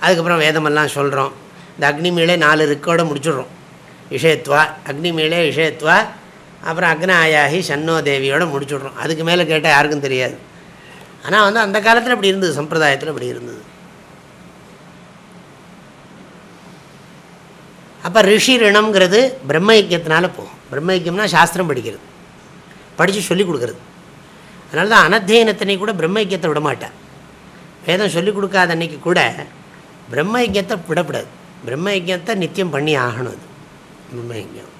அதுக்கப்புறம் வேதமெல்லாம் சொல்கிறோம் இந்த அக்னி மேலே நாலு ரிக்கோட முடிச்சுடுறோம். விஷயத்வா அக்னி மேலே விஷயத்வா அப்புறம் அக்ன ஆயாகி சன்னோ தேவியோட முடிச்சுடுறோம். அதுக்கு மேலே கேட்டால் யாருக்கும் தெரியாது. ஆனால் வந்து அந்த காலத்தில் அப்படி இருந்தது சம்பிரதாயத்தில் அப்படி இருந்தது. அப்போ ரிஷி ரிணம்ங்கிறது பிரம்ம யஜ்யத்தினால போகும். பிரம்ம சாஸ்திரம் படிக்கிறது. படித்து சொல்லிக் கொடுக்குறது. அதனால தான் அனத்தியனத்தினை கூட பிரம்ம யஜ்யத்தை விட வேதம் சொல்லிக் கொடுக்காத அன்னைக்கு கூட பிரம்ம யஜ்யத்தை விடக்கூடாது. பிரம்ம யஜ்யத்தை நித்தியம் பண்ணி ஆகணும் அது. பிரம்ம யஜ்யம்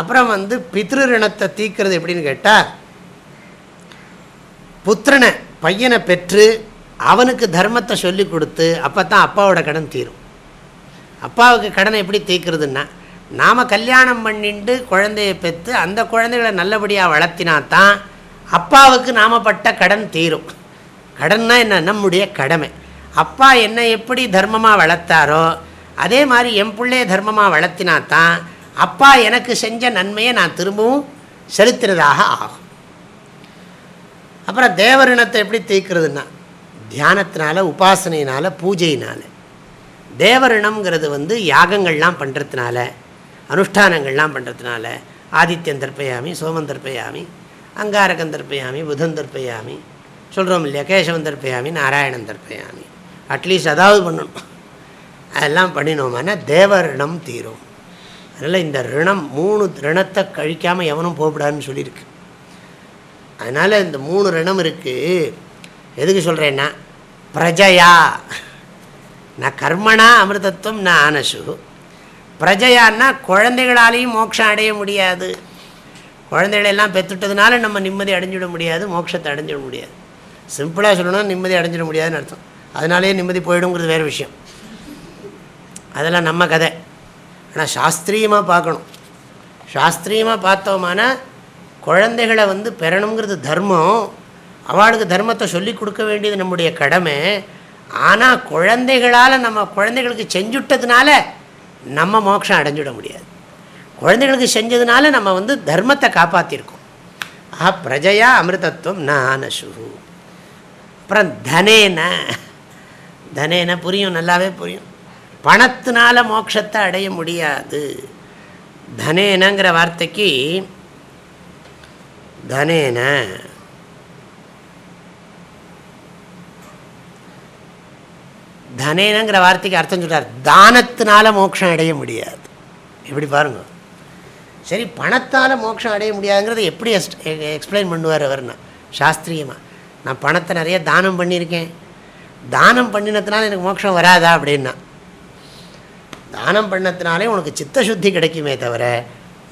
அப்புறம் வந்து பித்ருரிணத்தை தீக்கிறது எப்படின்னு கேட்டால் புத்திரனை பையனை பெற்று அவனுக்கு தர்மத்தை சொல்லி கொடுத்து அப்போ தான் அப்பாவோட கடன் தீரும். அப்பாவுக்கு கடனை எப்படி தீர்க்கிறதுன்னா நாம் கல்யாணம் பண்ணிட்டு குழந்தையை பெற்று அந்த குழந்தைகளை நல்லபடியாக வளர்த்தினா தான் அப்பாவுக்கு நாம் பட்ட கடன் தீரும். கடன்னா என்ன? நம்முடைய கடமை. அப்பா என்னை எப்படி தர்மமாக வளர்த்தாரோ அதே மாதிரி என் பிள்ளைய தர்மமாக வளர்த்தினா தான் அப்பா எனக்கு செஞ்ச நன்மையை நான் திரும்பவும் செலுத்தினதாக ஆகும். அப்புறம் தேவரிணத்தை எப்படி தீர்க்கிறதுனா தியானத்தினால உபாசனையினால் பூஜையினால். தேவரிணம்ங்கிறது வந்து யாகங்கள்லாம் பண்ணுறதுனால அனுஷ்டானங்கள்லாம் பண்ணுறதுனால ஆதித்யன் சோமந்தர்பயாமி அங்காரகம் தர்ப்பயாமி புதன் தர்ப்பயாமி சொல்கிறோம் இல்லையா? கேசவன் தர்ப்பயாமி நாராயணன் தர்ப்பயாமி. அட்லீஸ்ட் அதாவது பண்ணணும். அதெல்லாம் பண்ணினோம்னா தேவரிணம் தீரும். அதனால் இந்த ரிணம் மூணு ரிணத்தை கழிக்காமல் எவனும் போகக்கூடாதுன்னு சொல்லியிருக்கு. அதனால் இந்த மூணு ரிணம் இருக்குது எதுக்கு சொல்கிறேன்னா பிரஜையா. நான் கர்மனா அமிர்தத்துவம் நான் ஆனசு. பிரஜையான்னா குழந்தைகளாலேயும் மோட்சம் அடைய முடியாது. குழந்தைகளெல்லாம் பெற்றுட்டதுனால நம்ம நிம்மதி அடைஞ்சிட முடியாது மோட்சத்தை அடைஞ்சிட முடியாது. சிம்பிளாக சொல்லணும் நிம்மதி அடைஞ்சிட முடியாதுன்னு அர்த்தம். அதனாலேயே நிம்மதி போயிடுங்கிறது வேறு விஷயம். அதெல்லாம் நம்ம கதை. ஆனால் சாஸ்திரியமாக பார்க்கணும். சாஸ்திரியமாக பார்த்தோமானா குழந்தைகளை வந்து பெறணுங்கிறது தர்மம். அவளுக்கு தர்மத்தை சொல்லி கொடுக்க வேண்டியது நம்முடைய கடமை. ஆனால் குழந்தைகளால் நம்ம குழந்தைகளுக்கு செஞ்சுட்டதுனால நம்ம மோட்சம் அடைஞ்சிட முடியாது. குழந்தைகளுக்கு செஞ்சதுனால நம்ம வந்து தர்மத்தை காப்பாற்றிருக்கோம் ஆ பிரஜையா அமிர்தத்துவம் நானசு அப்புறம் தனேன. தனேன புரியும் நல்லாவே புரியும். பணத்தினால மோட்சத்தை அடைய முடியாது. தனேனங்கிற வார்த்தைக்கு தனேன. தனேனங்கிற வார்த்தைக்கு அர்த்தம் சொல்கிறார் தானத்தினால மோட்சம் அடைய முடியாது. எப்படி பாருங்கள் சரி பணத்தால் மோட்சம் அடைய முடியாதுங்கிறத எப்படி எக்ஸ்பிளைன் பண்ணுவார் அவர்னா? சாஸ்திரியமாக நான் பணத்தை நிறைய தானம் பண்ணியிருக்கேன். தானம் பண்ணினதுனால எனக்கு மோட்சம் வராதா அப்படின்னா? தானம் பண்ணத்தினாலே உனக்கு சித்த சுத்தி கிடைக்குமே தவிர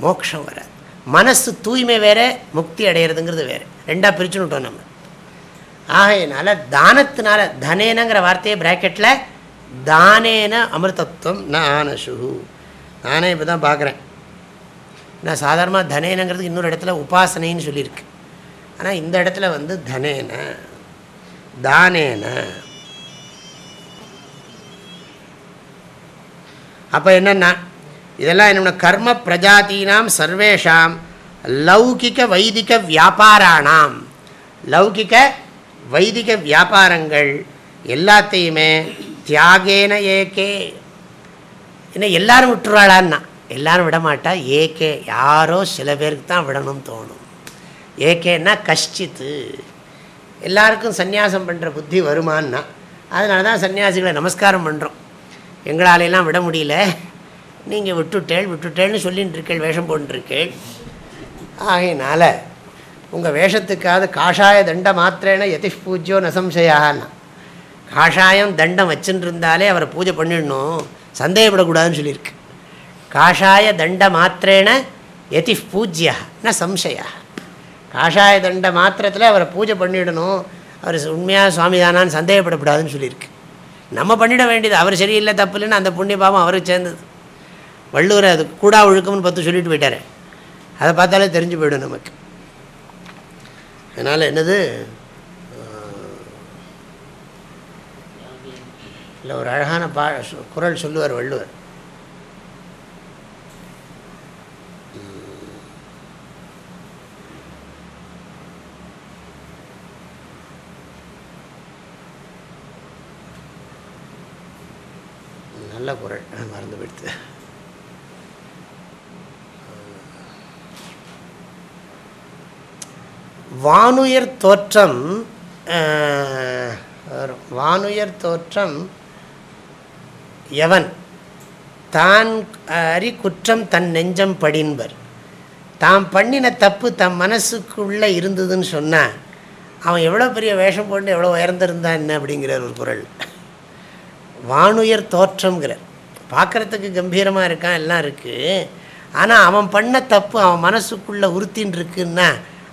மோட்சம் வராது. மனசு தூய்மை வேறு முக்தி அடையிறதுங்கிறது வேறு. ரெண்டாக பிரிச்சுன்னுட்டோம் நம்ம. ஆகையினால தானத்தினால தனேனங்கிற வார்த்தையை ப்ராக்கெட்டில் தானேன அமிர்தத்துவம் நான் ஆனசு நானே இப்போ தான் பார்க்குறேன். நான் சாதாரணமாக தனேனங்கிறதுக்கு இன்னொரு இடத்துல உபாசனைன்னு சொல்லியிருக்கு. ஆனால் இந்த இடத்துல வந்து தனேன தானேன. அப்போ என்னென்னா இதெல்லாம் என்னென்ன கர்ம பிரஜாத்தீனாம் சர்வேஷாம் லௌகிக வைதிக வியாபாராணாம் லௌகிக வைதிக வியாபாரங்கள் எல்லாத்தையுமே தியாகேன ஏகே. என்ன எல்லாரும் விட்டுருவாளான்னா எல்லாரும் விடமாட்டா. ஏகே யாரோ சில பேருக்கு தான் விடணும்னு தோணும். ஏகேன்னா கஷ்டித்து. எல்லாருக்கும் சந்நியாசம் பண்ணுற புத்தி வருமானா அதனால தான் சன்னியாசிகளை நமஸ்காரம் பண்ணுறோம் எங்களாலெல்லாம் விட முடியல. நீங்கள் விட்டுட்டேள் விட்டுட்டேள்னு சொல்லின்னு இருக்கேள் வேஷம் போட்டுருக்கேள் ஆகையினால உங்கள் வேஷத்துக்காவது காஷாய தண்ட மாத்திரேன யதி பூஜ்யோ நசம்சயான்னா காஷாயம் தண்டம் வச்சுட்டு இருந்தாலே அவரை பூஜை பண்ணிடணும். சந்தேகப்படக்கூடாதுன்னு சொல்லியிருக்கு. காஷாய தண்ட மாத்திரேன எதி பூஜ்யா ந சம்சயா காஷாய தண்ட மாத்திரத்தில் அவரை பூஜை பண்ணிடணும். அவர் உண்மையாக சுவாமி தானான்னு சந்தேகப்படக்கூடாதுன்னு சொல்லியிருக்கு. நம்ம பண்ணிட வேண்டியது அவர் சரியில்லை தப்பு இல்லைன்னு அந்த புண்ணிய பாவம் அவருக்கு சேர்ந்தது. வள்ளுவரை அது கூடா ஒழுக்கம்னு பார்த்து சொல்லிட்டு போயிட்டார். அதை பார்த்தாலே தெரிஞ்சு போயிடும் நமக்கு. அதனால் என்னது? இல்லை ஒரு அழகான பா குரல் சொல்லுவார் வள்ளுவர். நல்ல குரல். மறந்து விடுத்து வானுயர் தோற்றம் வானுயர் தோற்றம் எவன்? தான் அறி குற்றம் தன் நெஞ்சம் படின்பர். தாம் பண்ணின தப்பு தம் மனசுக்குள்ளே இருந்ததுன்னு சொன்னால் அவன் எவ்வளோ பெரிய வேஷம் போட்டு எவ்வளோ உயர்ந்திருந்தான் என்ன அப்படிங்கிறார் ஒரு குரல். வானுயர் தோற்றம்ங்கிறார். பார்க்குறதுக்கு கம்பீரமாக இருக்கான் எல்லாம் இருக்குது ஆனால் அவன் பண்ண தப்பு அவன் மனசுக்குள்ளே உறுத்தின்னு இருக்குன்னா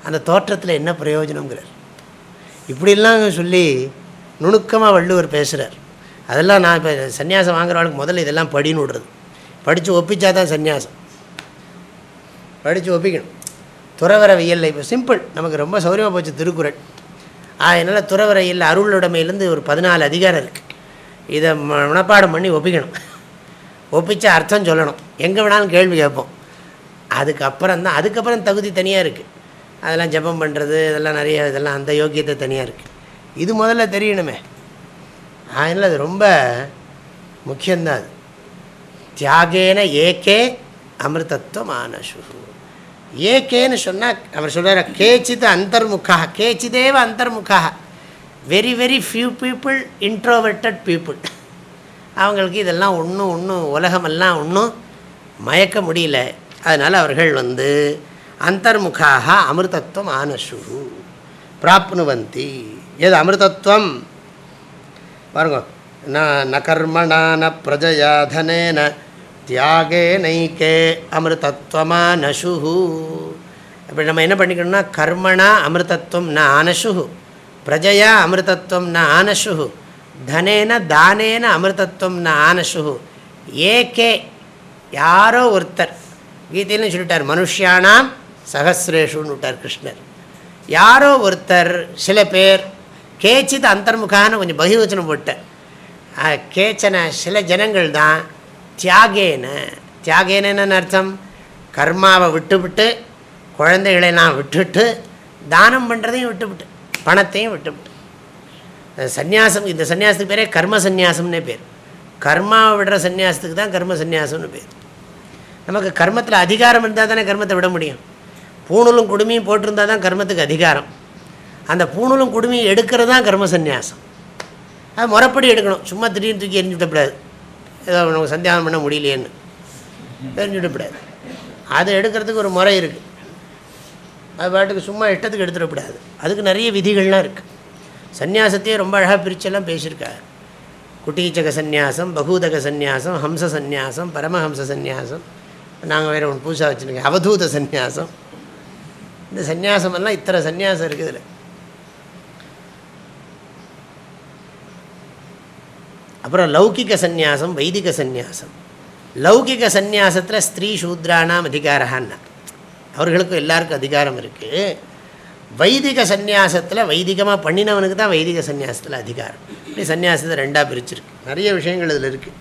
அந்த தோற்றத்தில் என்ன பிரயோஜனங்கிறார் இப்படிலாம் சொல்லி நுணுக்கமாக வள்ளுவர் பேசுகிறார் அதெல்லாம் நான் இப்போ சன்னியாசம் வாங்குறவளுக்கு முதல்ல இதெல்லாம் படின்னு விடுறது. படித்து ஒப்பிச்சா தான் சன்னியாசம் படித்து ஒப்பிக்கணும். துறவரவியல் இப்போ சிம்பிள் நமக்கு ரொம்ப சௌரியமாக போச்சு திருக்குறள். அதனால் துறவரையில் அருளுடைமையிலேருந்து ஒரு பதினாலு அதிகாரம் இருக்குது இதை மனப்பாடம் பண்ணி ஒப்பிக்கணும். ஒப்பிச்சு அர்த்தம் சொல்லணும். எங்கே வேணாலும் கேள்வி கேட்போம். அதுக்கப்புறம் தான் அதுக்கப்புறம் தகுதி தனியாக இருக்குது அதெல்லாம் ஜபம் பண்ணுறது இதெல்லாம் நிறைய இதெல்லாம் அந்த யோக்கியத்தை தனியாக இருக்குது இது முதல்ல தெரியணுமே. அதனால் அது ரொம்ப முக்கியந்தான் அது. தியாகேன ஏகே அமிர்தத்துவம் ஆனசு ஏகேன்னு சொன்னால் அவர் சொல்கிறார் கேச்சித் அந்தர்முகா கேச்சிதேவ அந்தர்முகா very very few people introverted people அவங்களுக்கு இதெல்லாம் ஒன்றும் ஒன்றும் உலகமெல்லாம் ஒன்றும் மயக்க முடியல. அதனால் அவர்கள் வந்து அந்தர்முகாக அமிர்தத்துவம் ஆனசு பிராப்னுவந்தி. எது அமிர்தத்துவம்? பாருங்க. ந கர்மணா ந பிரஜயாதனேன தியாகே நைக்கே அமிர்தத்வமானசு அப்படி நம்ம என்ன பண்ணிக்கணும்னா கர்மணா அமிர்தத்துவம் ந ஆனசு பிரஜையா அமிர்தத்வம் ந ஆனசு தனேன தானேன அமிர்தத்வம் ந ஆனசு ஏகே யாரோ ஒருத்தர். கீதையிலும் சொல்லிட்டார் மனுஷியானாம் சகசிரேஷுன்னு விட்டார் கிருஷ்ணர். யாரோ ஒருத்தர் சில பேர் கேச்சித் அந்தர்முகான்னு கொஞ்சம் பகிர்வச்சனம் போட்டேன். கேச்சன சில ஜனங்கள் தான் தியாகேன. தியாகேனன்னு அர்த்தம்? கர்மாவை விட்டுவிட்டு குழந்தைகளை நான் விட்டுவிட்டு தானம் பண்ணுறதையும் விட்டுவிட்டு. பணத்தையும் விட்டுவிட்டு. சந்நியாசம் இந்த சன்னியாசத்துக்கு பேரே கர்ம சந்நியாசம்னே பேர். கர்மாவை விடுற சன்னியாசத்துக்கு தான் கர்ம சந்நியாசம்னு பேர். நமக்கு கர்மத்தில் அதிகாரம் இருந்தால் தானே கர்மத்தை விட முடியும். பூணூலும் குடுமையும் போட்டிருந்தால் தான் கர்மத்துக்கு அதிகாரம். அந்த பூணூலும் குடுமையும் எடுக்கிறது தான் கர்ம சந்நியாசம். அது முறைப்படி எடுக்கணும். சும்மா திடீர்னு தூக்கி எரிஞ்சுவிடக்கூடாது ஏதோ நமக்கு சந்தியாகம் பண்ண முடியலையேன்னு. எரிஞ்சு விடக்கூடாது. அதை எடுக்கிறதுக்கு ஒரு முறை இருக்குது அது பாட்டுக்கு சும்மா இஷ்டத்துக்கு எடுத்துடக்கூடாது அதுக்கு நிறைய விதிகள்லாம் இருக்குது சந்நியாசத்தையே ரொம்ப அழகாக பிரிச்செல்லாம் பேசியிருக்காரு. குட்டீச்சக சந்நியாசம் பகூதக சந்நியாசம் ஹம்ச சந்நியாசம் பரமஹம்ச சந்நியாசம். நாங்கள் வேறு ஒன்று புதுசாக வச்சுருக்கேன் அவதூத சந்நியாசம். இந்த சந்நியாசமெல்லாம் இத்தனை சந்நியாசம் இருக்குது இதில். அப்புறம் லௌகிக சந்நியாசம் வைதிக சந்நியாசம். லௌகிக சந்நியாசத்தில் ஸ்திரீ சூத்ரானாம் அதிகாரஹான்னா. அவர்களுக்கும் எல்லாருக்கும் அதிகாரம் இருக்குது வைதிக சந்நியாசத்தில் வைதிகமாக பண்ணினவனுக்கு தான் வைதிக சந்நியாசத்தில் அதிகாரம். இப்படி சந்நியாசத்தை ரெண்டாக பிரிச்சிருக்கு. நிறைய விஷயங்கள் இதில் இருக்குது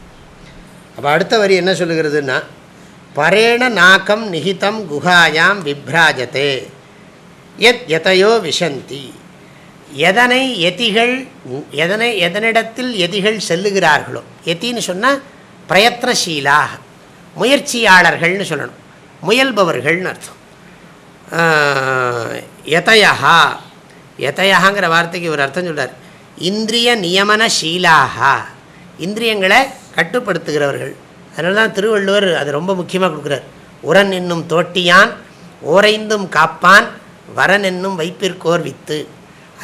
அப்போ அடுத்த வரி என்ன சொல்லுகிறதுன்னா பரேண நாக்கம் நிகிதம் குஹாயாம் விப்ராஜத்தே எத் எதையோ விஷந்தி எதனை எதிகள் எதனை எதனிடத்தில் எதிகள் செல்லுகிறார்களோ எத்தின்னு சொன்னால் பிரயத்னசீலாக முயற்சியாளர்கள்னு சொல்லணும். முயல்பவர்கள்னு அர்த்தம். எதையா எதையாங்கிற வார்த்தைக்கு ஒரு அர்த்தம் சொல்கிறார் இந்திரிய நியமன ஷீலாக இந்திரியங்களை கட்டுப்படுத்துகிறவர்கள். அதனால தான் திருவள்ளுவர் அது ரொம்ப முக்கியமாக கொடுக்குறார். உரன் என்னும் தோட்டியான் ஓரைந்தும் காப்பான் வரன் என்னும் வைப்பிற்கோர் வித்து.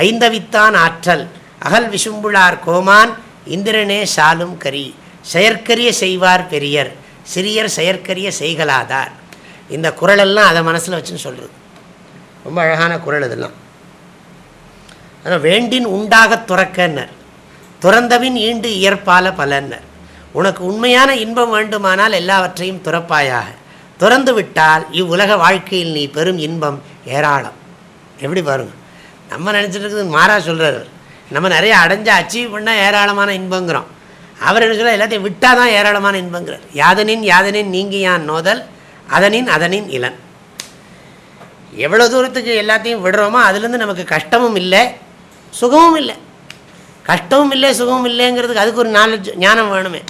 ஐந்தவித்தான் ஆற்றல் அகல் விசும்புளார் கோமான் இந்திரனே சாலும் கரி. செயற்கரிய செய்வார் பெரியர் சிறியர் செயற்கரிய செய்கலாதார் இந்த குரலெல்லாம் அதை மனசில் வச்சுன்னு சொல்கிறது ரொம்ப அழகான குரல் இதெல்லாம். ஆனால் வேண்டின் உண்டாக துறக்கன்னர். துறந்தவின் ஈண்டு இயற்பால பலன்னர். உனக்கு உண்மையான இன்பம் வேண்டுமானால் எல்லாவற்றையும் துறப்பாயாக. துறந்து விட்டால் இவ்வுலக வாழ்க்கையில் நீ பெரும் இன்பம் ஏராளம். எப்படி பாருங்க. நம்ம நினச்சிட்டு இருக்குது மாறா சொல்கிறார் நம்ம நிறைய அடைஞ்ச அச்சீவ் பண்ணால் ஏராளமான இன்பங்கிறோம். அவர் என்ன சொல்ல எல்லாத்தையும் விட்டால் தான் ஏராளமான இன்பங்கிறார். யாதனின் யாதனின் நீங்கியான் நோதல் அதனின் அதனின் இளன் எவ்வளோ தூரத்துக்கு எல்லாத்தையும் விடுறோமோ அதுலேருந்து நமக்கு கஷ்டமும் இல்லை சுகமும் இல்லை. கஷ்டமும் இல்லை சுகமும் இல்லைங்கிறதுக்கு அதுக்கு ஒரு நாலேஜ் ஞானம் வேணுமே.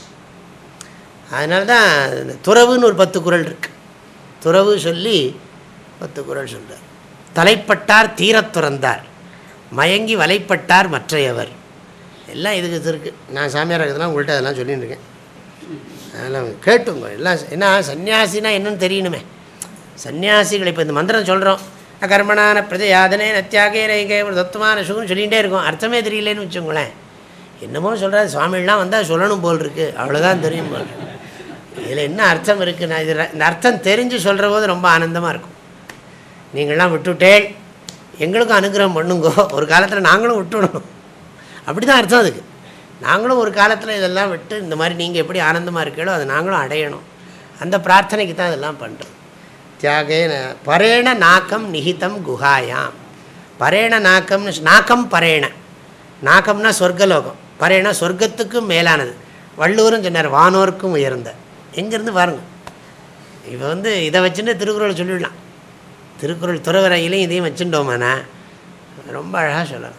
அதனால தான் துறவுன்னு ஒரு பத்து குரல் இருக்குது துறவு சொல்லி பத்து குரல் சொல்கிறார் தலைப்பட்டார் தீரத் துறந்தார். மயங்கி வலைப்பட்டார் மற்றையவர். எல்லாம் இதுக்கு இருக்குது நான் சாமியார் இருக்கிறதுலாம் உங்கள்கிட்ட அதெல்லாம் சொல்லிட்டு இருக்கேன். அதெல்லாம் கேட்டுங்க எல்லாம் என்ன சன்னியாசினா என்னன்னு தெரியணுமே. சன்னியாசிகள் இப்போ இந்த மந்திரம் சொல்கிறோம் அகர்மணான பிரஜயாதனே நத்தியாகே நைகே தத்துவமான சுகம் சொல்லிகிட்டே இருக்கும். அர்த்தமே தெரியலன்னு வச்சுக்கோங்களேன். என்னமோ சொல்கிறாரு சுவாமிகள்லாம் வந்தால் சொல்லணும் போல் இருக்குது அவ்வளோதான் தெரியும் போல் இதில் என்ன அர்த்தம் இருக்குது நான் இது இந்த அர்த்தம் தெரிஞ்சு சொல்கிற போது ரொம்ப ஆனந்தமாக இருக்கும். நீங்கள்லாம் விட்டுவிட்டேன் எங்களுக்கும் அனுகிரகம் பண்ணுங்கோ. ஒரு காலத்தில் நாங்களும் விட்டுடணும். அப்படி தான் அர்த்தம் அதுக்கு. நாங்களும் ஒரு காலத்தில் இதெல்லாம் விட்டு இந்த மாதிரி நீங்கள் எப்படி ஆனந்தமாக இருக்கீங்களோ அதை நாங்களும் அடையணும். அந்த பிரார்த்தனைக்கு தான் இதெல்லாம் பண்ணுறோம் தியாகேன பரேண நாக்கம் நிகிதம் குஹாயாம். பரேண நாக்கம்னு நாக்கம் பரேண. நாக்கம்னா சொர்க்கலோகம். பரேண சொர்க்கத்துக்கும் மேலானது. வள்ளுவரும் சொன்னார் வானோருக்கும் உயர்ந்த. எங்கேருந்து பாருங்க. இப்போ வந்து இதை வச்சுட்டு திருக்குறள் சொல்லிடலாம். திருக்குறள் துறவரையிலையும் இதையும் வச்சுட்டோமானா? ரொம்ப அழகாக சொல்லலாம்.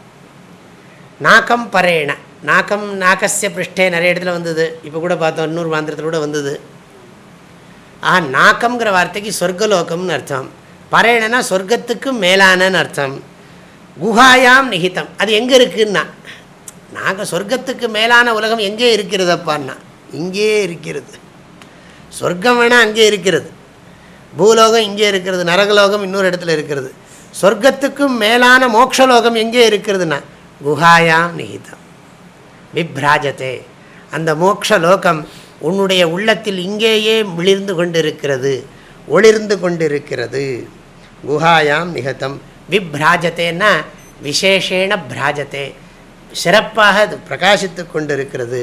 நாக்கம் பரேண. நாக்கம் நாக்கசிய பிருஷ்டே நிறைய இடத்துல வந்தது. இப்போ கூட பார்த்தோம் இன்னொரு மாந்திரத்தில் கூட வந்தது. ஆ நாக்கம்ங்கிற வார்த்தைக்கு சொர்க்கலோகம்னு அர்த்தம். பறையணனா சொர்க்கத்துக்கும் மேலானன்னு அர்த்தம். குஹாயாம் நிகிதம். அது எங்கே இருக்குன்னா? நாங்கள் சொர்க்கத்துக்கு மேலான உலகம் எங்கே இருக்கிறதப்பான்னா? இங்கே இருக்கிறது. சொர்க்கம் வேணால் அங்கே இருக்கிறது. பூலோகம் இங்கே இருக்கிறது நரகலோகம் இன்னொரு இடத்துல இருக்கிறது. சொர்க்கத்துக்கும் மேலான மோக்ஷலோகம் எங்கே இருக்கிறதுனா குஹாயாம் நிகிதம். விப்ராஜத்தே அந்த மோக்ஷலோகம் உன்னுடைய உள்ளத்தில் இங்கேயே விளிர்ந்து கொண்டிருக்கிறது ஒளிர்ந்து கொண்டிருக்கிறது. குஹாயாம் நிகதம் விப்ராஜத்தேன்னா விசேஷேன பிராஜத்தே. சிறப்பாக அது பிரகாசித்து கொண்டிருக்கிறது.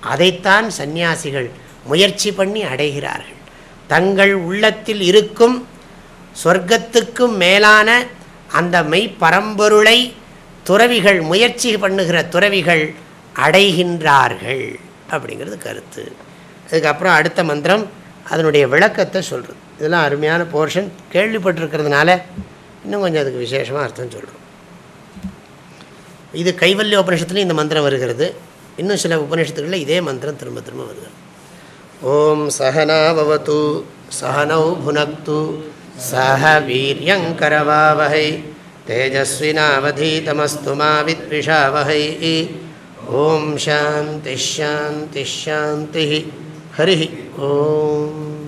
அதைத்தான் சந்நியாசிகள் முயற்சி பண்ணி அடைகிறார்கள். தங்கள் உள்ளத்தில் இருக்கும் சொர்க்கத்துக்கும் மேலான அந்த மெய் பரம்பொருளை துறவிகள் முயற்சி பண்ணுகிற துறவிகள் அடைகின்றார்கள். அப்படிங்கிறது கருத்து. அதுக்கப்புறம் அடுத்த மந்திரம் அதனுடைய விளக்கத்தை சொல்கிறது இதெல்லாம் அருமையான போர்ஷன் கேள்விப்பட்டிருக்கிறதுனால இன்னும் கொஞ்சம் அதுக்கு விசேஷமாக அர்த்தம் சொல்கிறோம் இது கைவல்ய உபனிஷத்துலேயும் இந்த மந்திரம் வருகிறது. இன்னும் சில உபனிஷத்துகளில் இதே மந்திரம் திரும்ப திரும்ப வருகிறது ஓம் சகனாவது சகனௌ புனக்து சஹ வீரியங்கரவாவகை தேஜஸ்வினாவதீதமஸ்து மா ஓம் சாந்தி ஷாந்தி ஷாந்தி ஹரி ஓம்